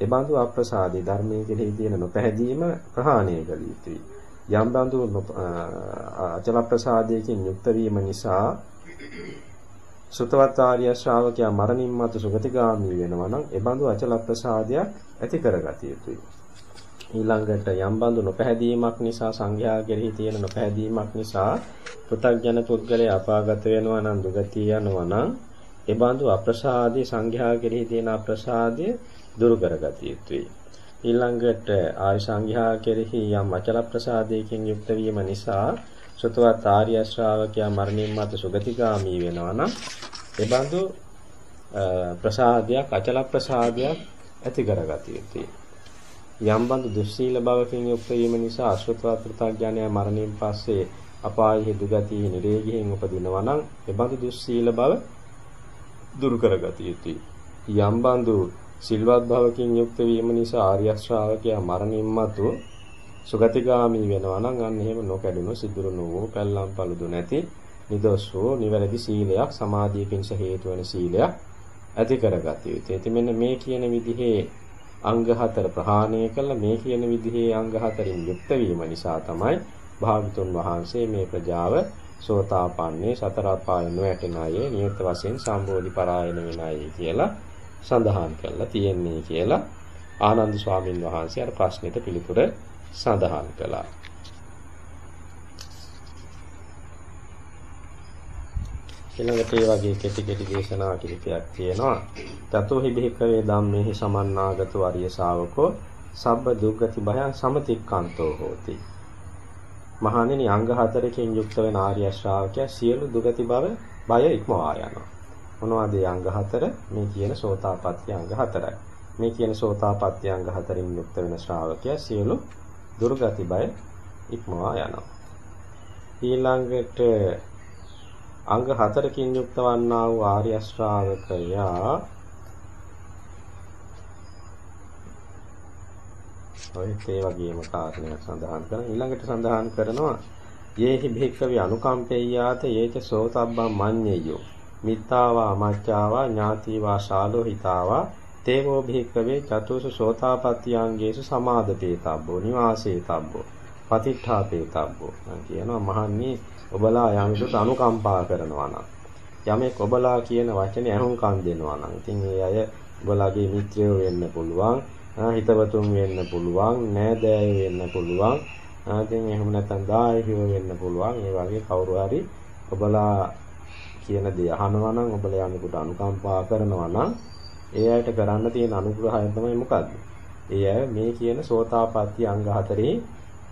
ඒ බඳු අප්‍රසාදී ධර්මයේ කෙරෙහි තියෙන නොපැහැදීම ප්‍රහාණය කළ යුතුයි. යම් බඳු අචල ප්‍රසාදයකින් යුක්ත වීම නිසා සුතවත් ආර්ය ශ්‍රාවකයා මරණින් මතු සුගතිගාමී වෙනවා නම් ඒ බඳු අචල ප්‍රසාදයක් ඇති කරගatiya යුතුයි. ඊළඟට යම් බඳු නොපැහැදීමක් නිසා සංඝයා කෙරෙහි තියෙන නොපැහැදීමක් නිසා පෘථග්ජන පුද්ගලයා අපාගත වෙනවා නම් දුගතිය යනවා නම් ඒ බඳු අප්‍රසාදී සංඝයා කෙරෙහි තියෙන අප්‍රසාදය දුරු කරගatiya යුතුයි. ඊළඟට ආර්ය සංඝයා කෙරෙහි යම් අචල ප්‍රසාදයකින් යුක්ත වීම නිසා සුතවත් ආර්ය ශ්‍රාවකයා මරණින් මතු සුගතිගාමි වෙනවා නම් එබඳු ප්‍රසාදයක් අචල ප්‍රසාදයක් ඇති කරගatiya යුතුයි. යම් බඳු දුස්සීල භවකින් යුක්ත වීම නිසා අසුතවත් ප්‍රත්‍යඥය මරණින් පස්සේ අපායෙහි දුගතිය නිරේගියෙන් උපදිනවා නම් එබඳු දුස්සීල භව දුරු කරගatiya යුතුයි. යම් බඳු සිල්වත් භවකින් යුක්ත වීම නිසා ආර්ය ශ්‍රාවකයා මරණින් මතු සුගතිගාමි වෙනවා නම් අන්න එහෙම නොකැඩුණු සිදුරුණු වූ පැල්ලම් පළුදු නැති නිදොස් වූ නිවැරදි සීලයක් සමාධිය පිණිස හේතු වන සීලයක් ඇති කරගatiya යුතුයි. ඉතින් මෙන්න මේ කියන විදිහේ අංග හතර ප්‍රහාණය කළ මේ කියන විදිහේ අංග හතරින් යුක්ත වීම නිසා තමයි භාගතුන් වහන්සේ මේ ප්‍රජාව සෝතාපන්නේ සතර අපාය නොයැටෙන අය නියත වශයෙන් සම්බෝධි පරායන වෙන අය කියලා සඳහන් කරලා තියෙන්නේ කියලා ආනන්ද ස්වාමින් වහන්සේ අර ප්‍රශ්නෙට පිළිතුර සඳහන් කළා. ඊළඟට ඒ වගේ කෙටි කෙටි දේශනා කිහිපයක් තියෙනවා. තතෝහි බිහිකවේ ධම්මේහි සමන්නාගතෝ අරිය ශාවකෝ සබ්බ දුක්ගති භයං සමතික්කන්තෝ හෝති. මහණෙනි අංග හතරකින් යුක්ත වෙන ආර්ය ශ්‍රාවකයා සියලු දුගති බව බය ඉක්මවා යනවා. මොනවද ඒ අංග හතර? මේ කියන සෝතාපට්ටි අංග හතරයි. මේ කියන සෝතාපට්ටි අංග හතරින් යුක්ත වෙන ශ්‍රාවකයා සියලු දුර්ගති බය ඉක්මවා යනවා. ඊළඟට අංග හතරකින් යුක්ත වන්නා වූ ආර්ය ශ්‍රාවකයා ඔයත් ඒ වගේම කාරණයක් සඳහන් කරන ඊළඟට සඳහන් කරනවා යේහි භික්ඛවේ අනුකම්පෙය්‍යාත යේච සෝතබ්බං මඤ්ඤයෝ මිත්තාවා මච්චාවා ඥාතිවා ශාලෝහිතාවා තේවෝ භික්කවේ චතුසු සෝතාපට්ඨියංගේසු සමාදපේතබ්බෝ නිවාසේතබ්බෝ පතිඨාපේතබ්බෝ කියනවා මහන්නේ ඔබලා යමෙකුට අනුකම්පා කරනවා නම් යමෙක් ඔබලා කියන වචනේ අහුම්කම් දෙනවා නම් ඉතින් ඒ අය ඔබලාගේ මිත්‍රයෝ වෙන්න පුළුවන් හිතවතුන් වෙන්න පුළුවන් නෑදෑයෝ වෙන්න පුළුවන් ඉතින් එහෙම නැත්නම් දායකයෝ වෙන්න පුළුවන්. ඒ වගේ කවුරු හරි ඔබලා කියන දේ අහනවා නම් ඔබලා යන්නේකට අනුකම්පා කරනවා නම් ඒ අයට කරන්න තියෙන අනුග්‍රහය තමයි මොකද්ද? ඒ අය මේ කියන සෝතාපට්ටි අංග හතරේ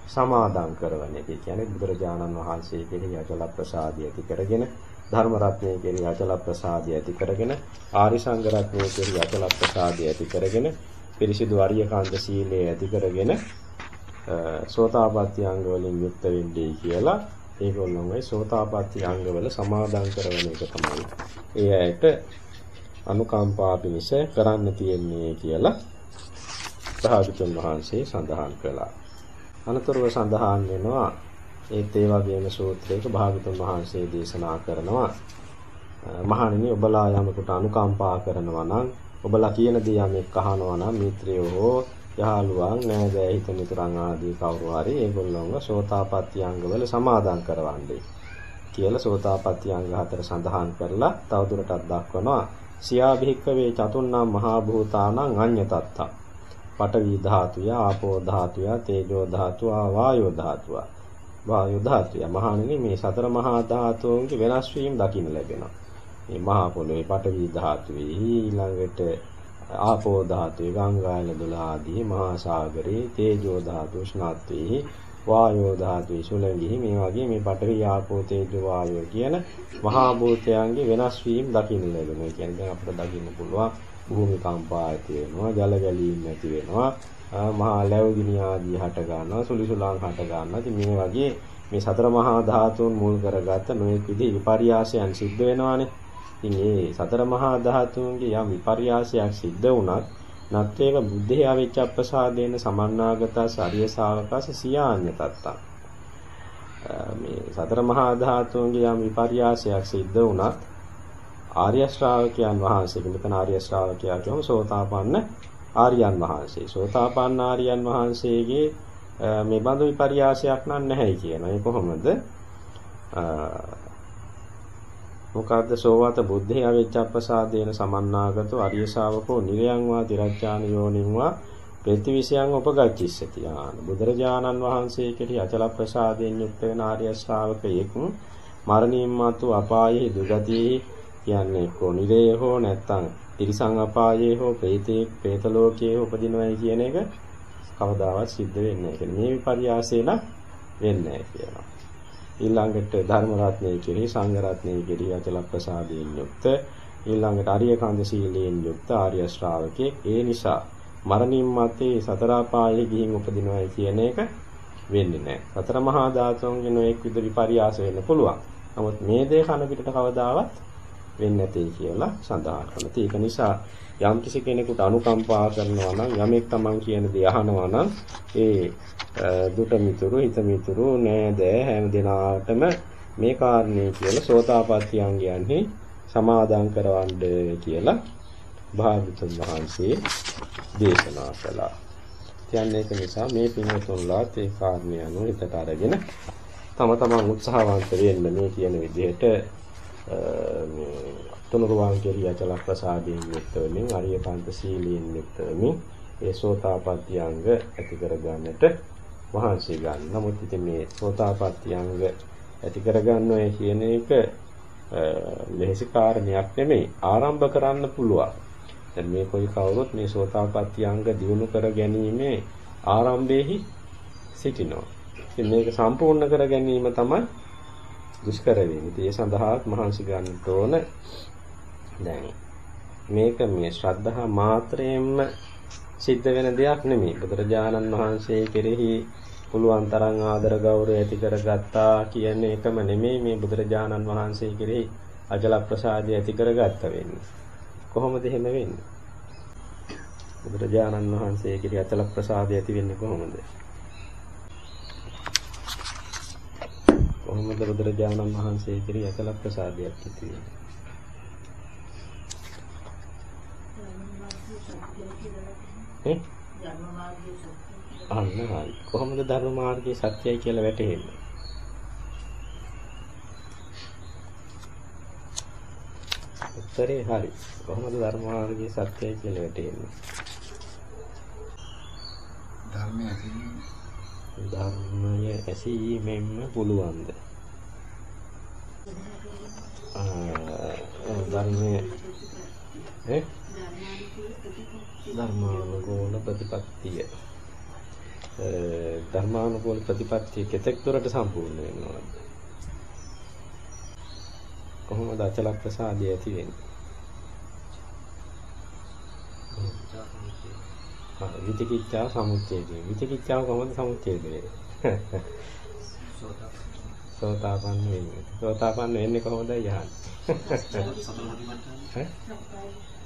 සමාදන් කරවන එක. ඒ කියන්නේ බුදුරජාණන් වහන්සේ කෙරෙහි අචල ප්‍රසාදිය ඇති කරගෙන ධර්ම රත්නය කෙරෙහි අචල ප්‍රසාදිය ඇති කරගෙන ආරි සංඝ රත්නය කෙරෙහි අචල ප්‍රසාදිය ඇති කරගෙන පිරිසිදු අරියකාන්ත සීලය ඇති කරගෙන සෝතාපට්ටි අංග වලින් යුක්ත වෙන්නේ කියලා ඒගොල්ලෝගේ සෝතාපට්ටි අංගවල සමාදන් කරන එක තමයි. ඒ ඇයට අනුකම්පා පිණිස කරන්න තියෙන්නේ කියලා භාගතුන් වහන්සේ සඳහන් කළා. අනතුරුව සඳහන් වෙනවා ඒත් ඒ වගේම සූත්‍රයක භාගතුන් වහන්සේ දේශනා කරනවා මහණෙනි ඔබලා යමකට අනුකම්පා කරනවා නම් ඔබලා කියන දේ යමෙක් අහනවා නම් මිත්‍රයෝ හෝ යහළුවන් නෑදෑ හිත මිතුරන් ආදී කවුරු හරි ඒගොල්ලෝව සෝතාපට්ටි අංගවල සමාදන් කරවන්නේ කියලා සෝතාපට්ටි අංග හතර සඳහන් කරලා තවදුරටත් දක්වනවා. සියා භික්කවේ චතුන්නම් මහා භූතානං අඤ්ඤතත්තා පඨවි ධාතුය ආපෝ ධාතුය තේජෝ ධාතුව වායෝ ධාතුව. වායෝ ධාතුය. මහණෙනි මේ සතර මහා ධාතුන්ගේ වෙනස් වීම දකින්න ලැබෙනවා. මේ මහා පොළොවේ පඨවි ධාතුවේ ඊළඟට ආපෝ ධාතුවේ ගංගායන දොළ ආදී මහා සාගරේ තේජෝ ධාතු ස්නාත්වේ වායෝ ධාතුවේ සුළඟෙහි මේ වගේ මේ පඨවි ආපෝ තේජෝ වායෝ කියන මහා භූතයන්ගේ වෙනස් වීම දකින්න ලැබෙනවා. කියන්නේ දැන් අපිට දකින්න පුළුවන් භූමි කම්පා ඇති වෙනවා, ජල ගැලීම් ඇති වෙනවා, මහා ලැබුගිනි ආදී හට ගන්නවා, සුලිසුලං හට ගන්නවා. ඉතින් මේ වගේ මේ සතර මහා ධාතුන් මුල් කරගත්ත නොයෙක් විදිහේ විපර්යාසයන් සිද්ධ වෙනවානේ. ඉතින් මේ සතර මහා ධාතුන්ගේ යම් විපර්යාසයක් සිද්ධ වුණත් නත්තේක බුද්ධේ ආවෙච්ච අප්‍රසාදේන සමන්නාගතස් අරිය ශාවකස සියාඤ්ඤ තත්තා. මේ සතර මහා ධාතුන්ගේ යම් විපර්යාසයක් සිද්ධ වුණත් ආර්ය ශ්‍රාවකයන් වහන්සේ මෙතන ආර්ය ශ්‍රාවකයා කියමු සෝතාපන්න ආර්යයන් වහන්සේ. සෝතාපන්න ආර්යයන් වහන්සේගේ මේ බඳු විපර්යාසයක් නැහැ කියනවා. ඒ කොහොමද? මොකද්ද සෝවාත බුද්ධේ අවිච්ඡප්පසාදේන සමන්නාගතෝ අරිය ශාවකෝ නිරයං වා තිරච්ඡාන යෝනිං වා ප්‍රතිවිෂයන් උපගච්ඡිස්සති ආන බුදුරජාණන් වහන්සේ කෙරෙහි අචල ප්‍රසාදයෙන් යුක්ත වෙන ආර්ය ශ්‍රාවකයෙක් මරණින් මතු අපායේ දුගතියේ කියන්නේ කො නිරේ හෝ නැත්තම් තිරිසං අපායේ හෝ ප්‍රේතේ പ്രേත ලෝකයේ උපදිනවයි කියන එක කවදාවත් සිද්ධ වෙන්නේ නැහැ. මේ විපර්යාසය නම් වෙන්නේ නැහැ කියනවා. ඊළඟට ධර්ම රත්නයේ කෙරෙහි සංඝ රත්නයේ කෙරෙහි අචල ප්‍රසාදයෙන් යුක්ත ඊළඟට ආර්ය කන්ද සීලයෙන් යුක්ත ආර්ය ශ්‍රාවකෙක් ඒ නිසා මරණින් මත්තේ සතර පායෙහි ගිහින් උපදිනවයි කියන එක වෙන්නේ නැහැ. සතර මහා ධාතුන්ගේ නොඑක් විද විපර්යාස වෙන්න පුළුවන්. නමුත් මේ දේ කන පිටට කවදාවත් වෙන්නේ නැtei කියලා සඳහන් කරනවා. ඒක නිසා යම් කිසි කෙනෙකුට අනුකම්පා කරනවා නම් යමෙක් Taman කියන දේ අහනවා නම් ඒ දුට මිතුරු හිත මිතුරු නෑද හැම දිනාටම මේ කාරණේ කියලා සෝතාපට්ටි අංගයන්හි සමාදන් කරවන්න කියලා භාගතුන් වහන්සේ දේශනා කළා. කියන්නේ ඒක නිසා මේ පින්වතුන්ලාත් ඒ කාරණේ අනුව හිතට අරගෙන තම තමන් උත්සාහවන්ත වෙන්න මේ කියන විදිහට මේ තුනුරුවන් කෙරිය අචල ප්‍රසාදයෙන් යුක්ත වෙමින් අරියකාන්ත සීලයෙන් යුක්ත වෙමින් ඒ සෝතාපට්ටි අංග ඇති කර ගන්නට වහන්සේ ගන්න. නමුත් ඉතින් මේ සෝතාපට්ටි අංග ඇති කරගන්නවා කියන එක ලෙහෙසි කාරණයක් නෙමෙයි. ආරම්භ කරන්න පුළුවන්. දැන් මේ කොයි කවුරුත් මේ සෝතාපට්ටි අංග දිනු කර ගැනීමේ ආරම්භයේහි සිටිනවා. ඉතින් මේක සම්පූර්ණ කර ගැනීම තමයි දුෂ්කර වෙන්නේ. ඉතින් ඒ සඳහා මහන්සි ගන්නට ඕන. දැන් මේක මේ ශ්‍රද්ධහා මාත්‍රයෙන්ම සිද්ධ වෙන දෙයක් නෙමෙයි. බුදුරජාණන් වහන්සේ කෙරෙහි පුළුවන් තරම් ආදර ගෞරවය ඇති කරගත්තා කියන්නේ එකම නෙමෙයි මේ බුදුරජාණන් වහන්සේ කෙරෙහි අජල ප්‍රසාදය ඇති කරගත්ත වෙන්නේ. කොහොමද එහෙම වෙන්නේ? බුදුරජාණන් වහන්සේ කෙරෙහි අචල ප්‍රසාදය ඇති වෙන්නේ කොහොමද? කොහොමද බුදුරජාණන් වහන්සේ කෙරෙහි අචල ප්‍රසාදයක් ඇති වෙන්නේ? ඈ අන්න හරි. කොහොමද ධර්ම මාර්ගයේ සත්‍යයි කියලා වැටහෙන්නේ? උත්තරේ හරි. කොහොමද ධර්ම මාර්ගයේ සත්‍යයි කියලා වැටහෙන්නේ? ධර්මය ඇසීම ධර්මය ඇසීමෙන්ම පුළුවන්ද? ධර්මයේ ඈ ධර්මානුකූල ප්‍රතිපත්තිය. ධර්මානුකූල ප්‍රතිපත්තිය කෙතෙක් දුරට සම්පූර්ණ වෙනවද? කොහොමද අචල ප්‍රසාදය ඇති වෙන්නේ? විචිකිච්ඡා සමුච්ඡේදය. විචිකිච්ඡාව කොහොමද සමුච්ඡේද වෙන්නේ? සෝතාපන්න. වෙන්නේ. සෝතාපන්න වෙන්නේ කොහොමද? යහන්නේ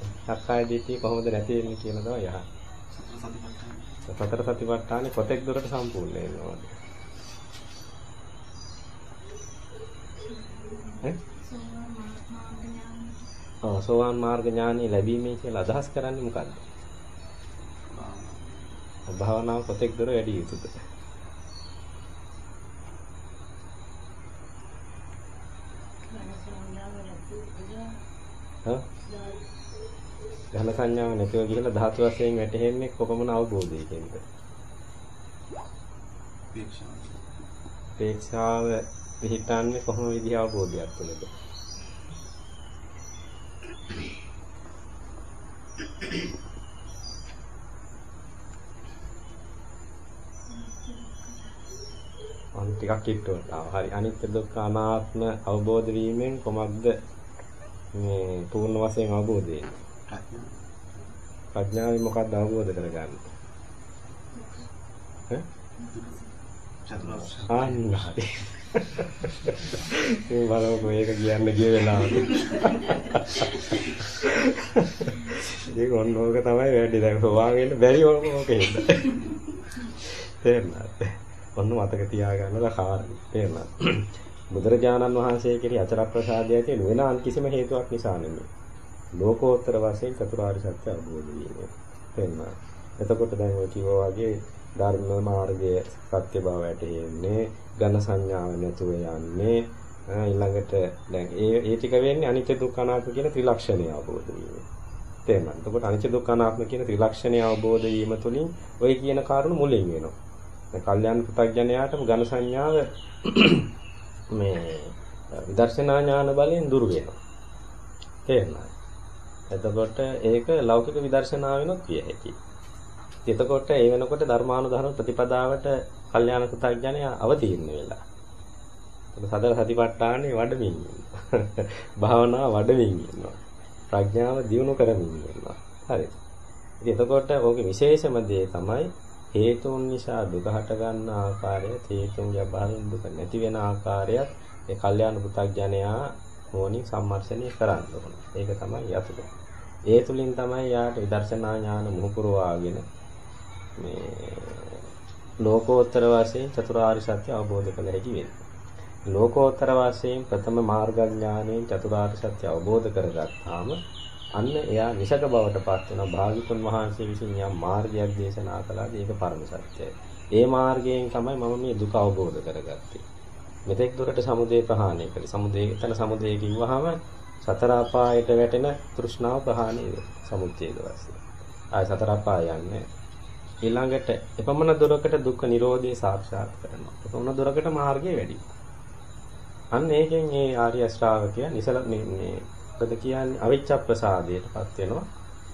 සක්කාය දිට්ඨිය කොහොමද නැති වෙන්නේ කියලා තමයි යහන්නේ. සතර සතිපට්ඨානේ කොතෙක් දුරට සම්පූර්ණ වෙනවද? ඈ? ඔව් සෝවාන් මාර්ග ඥානෙ ලැබීමේ කියලා අදහස් කරන්නේ මොකද්ද? භාවනාව කොතෙක් දුර වැඩි යුතුද? හා? ඝන සංඥාව නැතිව කියලා ධාතු වශයෙන් වැටහෙන්නේ කොපමණ අවබෝධයකින්ද? අපේක්ෂාව පිහිටන්නේ කොහොම විදිහ අවබෝධයක් තුළද? අන් ටිකක් ඉක්ටවට ආවා. හරි. අනිත්‍ය දුක්ඛ අනාත්ම අවබෝධ වීමෙන් කොමක්ද මේ පූර්ණ වශයෙන් අවබෝධ වෙන්නේ? ප්‍රඥාවෙන් මොකක්ද අවබෝධ කරගන්නේ? ඈ? චතුරාර්ය. මේ බලව මේක කියන්න ගිය වෙලාවට. ඒක ඔන්න ඕක තමයි වැඩි දැන් හොවාගෙන බැරි ඕකෙන්ද. තේරුණාද? ඔන්න මතක තියාගන්නලා කාරණේ. තේරුණාද? බුදුරජාණන් වහන්සේ කෙරෙහි අචර ප්‍රසාදය ඇති වෙන කිසිම හේතුවක් නිසා නෙමෙයි. ලෝකෝත්තර වශයෙන් චතුරාර්ය සත්‍ය අවබෝධ වීම වෙනවා. එතකොට දැන් ඔය කිව්වා වගේ ධර්ම මාර්ගයේ සත්‍ය බව වැටහෙන්නේ ඝන සංඥාව නැතුව යන්නේ ඊළඟට දැන් ඒ ඒ ටික වෙන්නේ අනිත්‍ය දුක්ඛ අනාත්ම කියන ත්‍රිලක්ෂණය අවබෝධ වීම. තේරුණාද? එතකොට අනිත්‍ය දුක්ඛ අනාත්ම කියන ත්‍රිලක්ෂණය අවබෝධ වීම තුළින් ඔය කියන කාරණු මුලින් වෙනවා. දැන් කල්යන් පු탁ඥයාටම ඝන සංඥාව මේ විදර්ශනා ඥාන බලෙන් දුරු වෙනවා. තේරුණාද? එතකොට ඒක ලෞකික විදර්ශනා වෙනොත් විය හැකියි. එතකොට ඒ වෙනකොට ධර්මානුධර්ම ප්‍රතිපදාවට කල්යාණ පු탁ඥය අවතීර්ණ වෙලා. ඒක සතර සතිපට්ඨානේ වඩමින් ඉන්නවා. භාවනා වඩමින් ඉන්නවා. ප්‍රඥාව දියුණු කරමින් ඉන්නවා. හරි. ඉතින් එතකොට ඕකේ විශේෂම දේ තමයි හේතුන් නිසා දුක හට ගන්න ආකාරය, හේතුන්ගේ අභාවයෙන් දුක නැති වෙන ආකාරයත් ඒ කල්යාණ පු탁ඥයා මොනින් සම්මර්ෂණය කරන්න ඕන. ඒක තමයි යතුරු. ඒ තුලින් තමයි යාට විදර්ශනා ඥාන මුහුකුරවාගෙන මේ ලෝකෝත්තර වශයෙන් චතුරාර්ය සත්‍ය අවබෝධ කළ හැකි වෙන්නේ. ලෝකෝත්තර වශයෙන් ප්‍රථම මාර්ගඥානයෙන් චතුරාර්ය සත්‍ය අවබෝධ කරගත්තාම අන්න එයා නිසක බවට පත් වෙන භාග්‍යතුන් වහන්සේ විසින් යම් මාර්ගයක් දේශනා කළාද ඒක පරම සත්‍යයි. ඒ මාර්ගයෙන් තමයි මම මේ දුක අවබෝධ කරගත්තේ. මෙතෙක් දුරට සමුදය ප්‍රහාණය කළේ. සමුදය එතන සමුදය කිව්වහම සතර අපායට වැටෙන තෘෂ්ණාව ප්‍රහාණය සමුච්ඡේද වශයෙන්. ආය සතර අපාය යන්නේ ඊළඟට එපමණ දුරකට දුක්ඛ නිරෝධය සාක්ෂාත් කරනවා. එපමණ දුරකට මාර්ගය වැඩි. අන්න ඒකෙන් මේ ආර්ය ශ්‍රාවකයා නිසල මේ මොකද කියන්නේ අවිච්ඡ ප්‍රසාදයටපත් වෙනවා.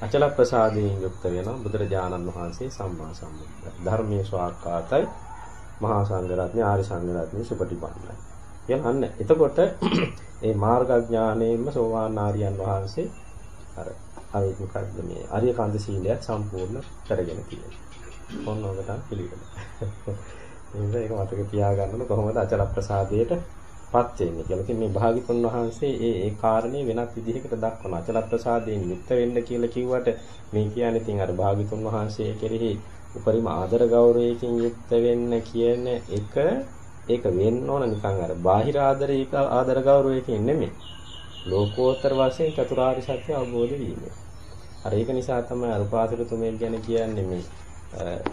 අචල ප්‍රසාදයෙන් යුක්ත වෙනවා බුදුරජාණන් වහන්සේ සම්මා සම්බුද්ධ. ධර්මයේ ස්වාක්කාතයි මහා සංඝරත්නය ආර්ය සංඝරත්නය සුපටිපන්නයි. කියන්න එතකොට මේ මාර්ගඥානයෙන්ම සෝවාන් ආර්යයන් වහන්සේ අර අර මොකද්ද මේ ආර්ය කාන්ත සීලයක් සම්පූර්ණ කරගෙන තියෙනවා. ඔන්න ඔකට පිළිගන්න. එහෙනම් ඒක මතක තියාගන්න කොහොමද අචල ප්‍රසාදයට පත් වෙන්නේ කියලා. ඉතින් මේ භාගිතුන් වහන්සේ ඒ ඒ කාරණේ වෙනත් විදිහකට දක්වන අචල ප්‍රසාදයෙන් යුක්ත වෙන්න කියලා කිව්වට මේ කියන්නේ ඉතින් අර භාගිතුන් වහන්සේ කෙරෙහි උපරිම ආදර ගෞරවයකින් යුක්ත වෙන්න කියන එක ඒක වෙන්න ඕන නිකන් අර බාහිර ආදරයක ආදර ගෞරවයකින් නෙමෙයි. ලෝකෝත්තර වශයෙන් චතුරාර්ය සත්‍ය අවබෝධ වීම. අර ඒක නිසා තමයි අර උපාසකතුමෙක් ගැන කියන්නේ මේ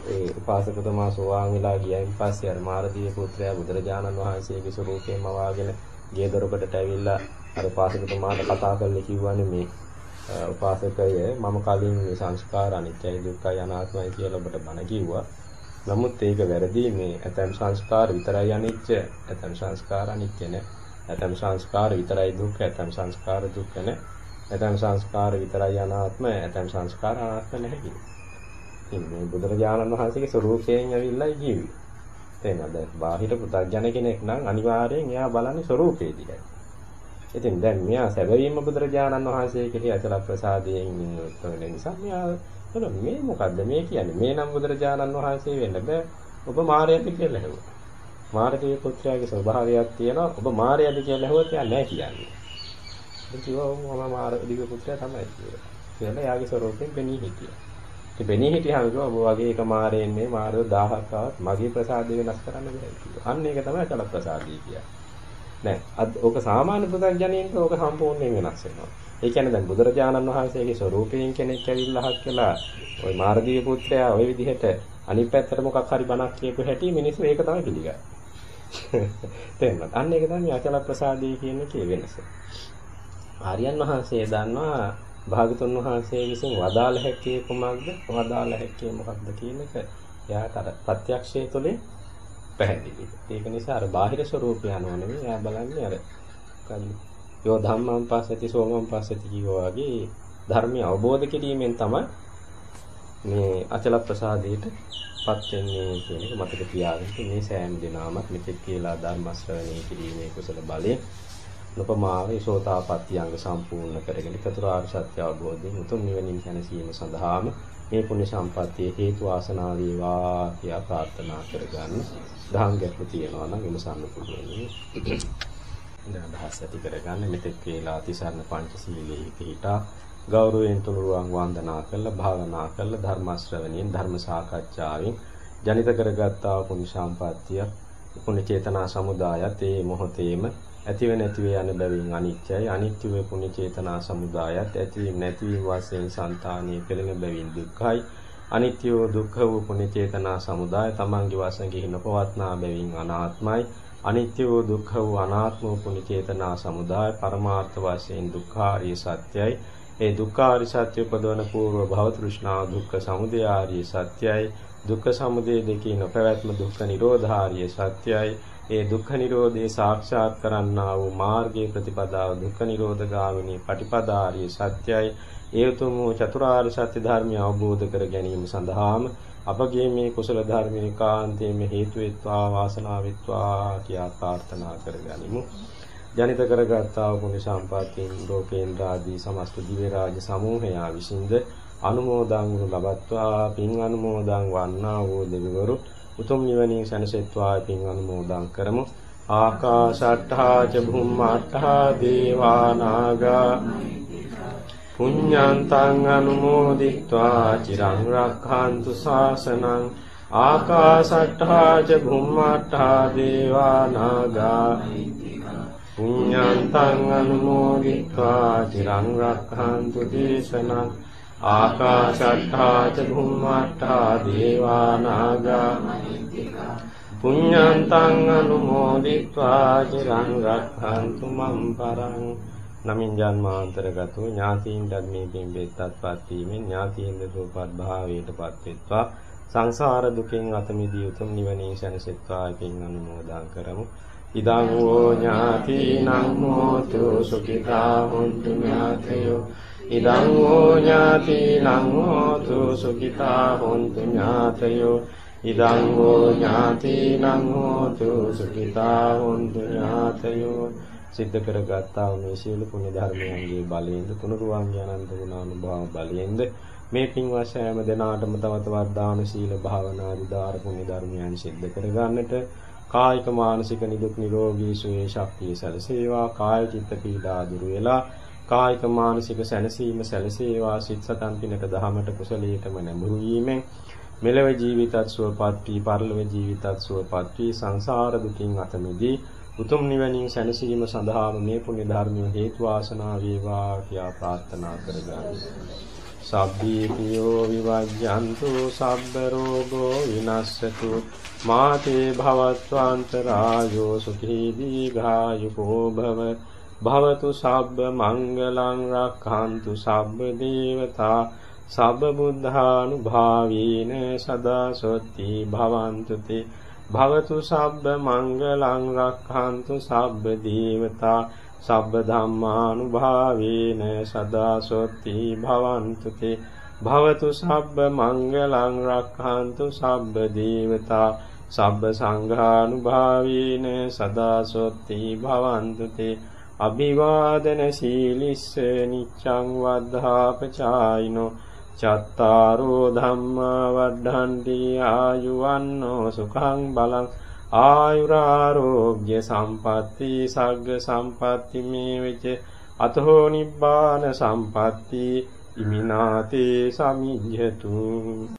ඒ උපාසකතුමා සෝවාන් වෙලා ගියයින් පස්සේ අර මාරදීය පුත්‍රයා බුදුරජාණන් වහන්සේගේ ස්වරූපයෙන්ම වාගෙන ගේ දොරකඩට ඇවිල්ලා අර උපාසකතුමාට කතා කරලා කිව්වනේ මේ උපාසකය මම කලින් මේ සංස්කාර අනිත්‍යයි දුක්ඛයි අනාත්මයි කියලා ඔබට බණ කිව්වා. නමුත් ඒක වැරදි මේ ඇතම් සංස්කාර විතරයි අනිත්‍ය, ඇතම් සංස්කාර අනිත්‍ය නෑ. ඇතම් සංස්කාර විතරයි දුක්ඛ, ඇතම් සංස්කාර දුක්ඛ නෑ. ඇතම් සංස්කාර විතරයි අනාත්ම, ඇතම් සංස්කාර අනාත්ම නැහැ කියලා. ඉතින් මේ බුදුරජාණන් වහන්සේගේ ස්වરૂපයෙන් ඇවිල්ලා ජීවි. තේනද? බාහිර පුතග්ජන කෙනෙක් නම් අනිවාර්යෙන් එයා බලන්නේ ස්වરૂපේ දිහා. ඉතින් දැන් මෙයා සැබවින්ම බුදුරජාණන් වහන්සේ කෙරෙහි අචල ප්‍රසාදයෙන් යුක්ත වෙන නිසා මෙයා එතන මේ මොකද්ද මේ කියන්නේ? මේ නම් බුදුරජාණන් වහන්සේ වෙන්න බෑ. ඔබ මාර්යද කියලා හෙව්වා. මාර්ගයේ පුත්‍රයාගේ ස්වභාවයක් තියෙනවා. ඔබ මාර්යද කියලා හෙව්වොත් එයා නෑ කියන්නේ. ඉතින් කිව්වා මම මාර්ගයේ පුත්‍රයා තමයි කියලා. කියලා එයාගේ ස්වરૂපයෙන් පෙනී හිටියා. ඉතින් පෙනී හිටියාම කිව්වා ඔබ වගේ එක මාරෙන්නේ මාරෝ 1000ක් ආවත් මගේ ප්‍රසාදය වෙනස් කරන්න බෑ කිව්වා. අන්න ඒක තමයි අචල ප්‍රසාදය කියන්නේ. නෑ අද ඕක සාමාන්‍ය පුතග්ජනයින්ට ඕක සම්පූර්ණයෙන් වෙනස් වෙනවා. ඒ කියන්නේ දැන් බුදුරජාණන් වහන්සේගේ ස්වરૂපයෙන් කෙනෙක් ඇවිල්ලා හක් කළා. ওই මාර්ගීය පුත්‍රයා ওই විදිහට අනිත් පැත්තට මොකක් හරි බණක් කියපු හැටි මිනිස්සු ඒක තමයි පිළිගන්නේ. තේරුණාද? අන්න ඒක තමයි අචල ප්‍රසාදේ කියන්නේ කේ වෙනස. ආර්යයන් වහන්සේ දන්නවා භාගතුන් වහන්සේ විසින් වදාළ හැක්කේ කුමක්ද? වදාළ හැක්කේ මොකක්ද කියන එක එයාට අර ප්‍රත්‍යක්ෂය තුළින් පැහැදිලි. ඒක නිසා අර බාහිර ස්වરૂපය යනවා නෙවෙයි. එයා බලන්නේ අර කන්නේ යෝ ධම්මං පස්සති සෝමං පස්සති කියෝ වගේ ධර්මය අවබෝධ කිරීමෙන් තමයි මේ අචල ප්‍රසාදයට පත් වෙන්නේ කියන එක මතක තියාගන්න. මේ සෑම දිනම මෙතෙක් කියලා ධර්ම ශ්‍රවණය කිරීමේ කුසල බලය නොපමාවේ සෝතාපට්ටි අංග සම්පූර්ණ කරගෙන චතුරාර්ය සත්‍ය අවබෝධයෙන් උතුම් නිවනින් සැනසීම සඳහාම මේ පුණ්‍ය සම්පත්තිය හේතු ආසනා වේවා කියා ප්‍රාර්ථනා කරගන්න. දහම් ගැටළු තියෙනවා නම් විමසන්න පුළුවන්. දැන් අදහස් ඇති කරගන්න. මෙතෙක් වේලා තිසරණ පංචශීලයේ පිහිටා ගෞරවයෙන් තුනුරුවන් වන්දනා කළ භාවනා කළ ධර්ම ශ්‍රවණයෙන් ධර්ම සාකච්ඡාවෙන් ජනිත කරගත්තා පුණ්‍ය සම්පත්තිය පුණ්‍ය චේතනා සමුදායත් ඒ මොහොතේම ඇතිව නැතිව යන බැවින් අනිත්‍යයි. අනිත්‍ය වේ පුණ්‍ය චේතනා සමුදායත් ඇතිවීම නැතිවීම වශයෙන් సంతානිය පෙළෙන බැවින් දුක්ඛයි. අනිත්‍ය වූ දුක්ඛ වූ පුණ්‍ය චේතනා සමුදාය තමන්ගේ වශයෙන් ගිහි නොපවත්නා බැවින් අනාත්මයි. අනිත්‍ය වූ දුක්ඛ වූ අනාත්ම වූ පුණ්‍ය චේතනා සමුදාය පරමාර්ථ වශයෙන් දුක්ඛාරිය සත්‍යයි. ඒ දුක්ඛාරිය සත්‍ය උපදවන పూర్ව භව තෘෂ්ණා දුක්ඛ සමුදය ආරිය සත්‍යයි. දුක්ඛ සමුදය දෙකේ නොපැවැත්ම දුක්ඛ නිරෝධාරිය සත්‍යයි. ඒ දුක්ඛ නිරෝධේ සාක්ෂාත් කරන්නා වූ මාර්ගයේ ප්‍රතිපදාව දුක්ඛ නිරෝධ ගාමිනී පටිපදාාරිය සත්‍යයි. ඒ උතුම් වූ චතුරාර්ය සත්‍ය ධර්මය අවබෝධ කර ගැනීම සඳහාම අපගේ මේ කුසල ධර්මයේ කාන්තේම හේතු වෙත්වා වාසනාව වෙත්වා කියා ප්‍රාර්ථනා කරගනිමු. ජනිත කරගත්තා වූ පුණ්‍ය සම්පත්තියෙන් ලෝකේන්ද්‍ර ආදී සමස්ත දිව්‍ය රාජ සමූහයා විසින්ද අනුමෝදන් වනු ලබත්වා පින් අනුමෝදන් වන්නා වූ දෙවිවරු උතුම් නිවනින් සැනසෙත්වා පින් අනුමෝදන් කරමු. ආකාශට්ඨා ච භුම්මාට්ඨා දේවා නාග පුඤ්ඤන්තං අනුමෝදිත්වා චිරං රක්ඛන්තු ශාසනං ආකාශට්ඨා ච භුම්මාට්ඨා දේවා නාග පුඤ්ඤන්තං අනුමෝදිත්වා චිරං රක්ඛන්තු දේශනං ආකාශට්ඨා ච භුම්මාට්ඨා දේවා නාග පුඤ්ඤන්තං අනුමෝදිත්වා චිරං රක්ඛන්තු මම් පරං නමින් ජන්මාන්තරගතෝ ඥාතීන්ටත් මේකෙන් බෙත්තත්පත් වීමෙන් ඥාතීන්ද සෝපත් භාවයටපත් වෙත්වා සංසාර දුකෙන් අත මිදී උතුම් නිවනින් සැනසෙත්වා පින් අනුමෝදන් කරමු. ඉදං වූ ඥාතිනං හෝතු සුඛිතා හොන්තු ඥාතයෝ. ඉදං වූ ඥාතිනං හෝතු සුඛිතා හොන්තු ඥාතයෝ. ඉදං වූ ඥාතිනං හෝතු සුඛිතා හොන්තු ඥාතයෝ. සිද්ධ කරගත්තා මේ සියලු පුණ්‍ය ධර්මයන්ගේ බලයෙන්ද තුනුරුවන් අනන්ත ගුණානුභාව බලයෙන්ද මේ පින්වත් සෑම දෙනාටම තව තවත් දාන සීල භාවනා ආදී ධාර පුණ්‍ය ධර්මයන් සිද්ධ කරගන්නට කායික මානසික නිදුක් නිරෝගී සුවේ ශක්තිය සැලසේවා. කාය චිත්ත පීඩා දුරු වෙලා කායික මානසික සැනසීම සැලසේවා. සිත සතන් පිනක දහමට කුසලයටම නැඹුරු වීමෙන් මෙලව ජීවිතත් සුවපත් වී පරලොව ජීවිතත් සුවපත් වී සංසාර දුකින් අත මිදී උතුම් නිවනින් සැනසීම සඳහාම මේ පුණ්‍ය ධර්මයේ හේතු වාසනා වේවා කියා ප්‍රාර්ථනා කරගන්න. සබ්බී පියෝ විවජ්ජන්තු සබ්බ රෝගෝ විනස්සතු. මාතේ භවත්වාන්තරායෝ සුඛී දීඝායුකෝ භව. භවතු සබ්බ මංගලං රක්ඛන්තු සබ්බ දේවතා. සබ්බ බුද්ධානුභාවීන සදා සොත්ති භවන්තු තේ භවතු සබ්බ මංගලං රක්ඛන්තු සබ්බ දේවතා සබ්බ ධම්මානුභාවේන සදා සොත්ති භවන්තු තේ භවතු සබ්බ මංගලං රක්ඛන්තු සබ්බ දේවතා සබ්බ සංඝානුභාවේන සදා සොත්ති භවන්තු තේ අභිවාදන සීලිස්ස නිච්ඡං වද්ධාපචායිනෝ චත්තාරෝ ධම්මා වඩ්ඩන්ති ආයුවන්නෝ සුඛං බලං ආයුරාරෝග්‍ය සම්පatti සග්ග සම්පatti මේ වෙච අතෝ නිබ්බාන සම්පatti ඉමිනාතේ සමිජ්ජතු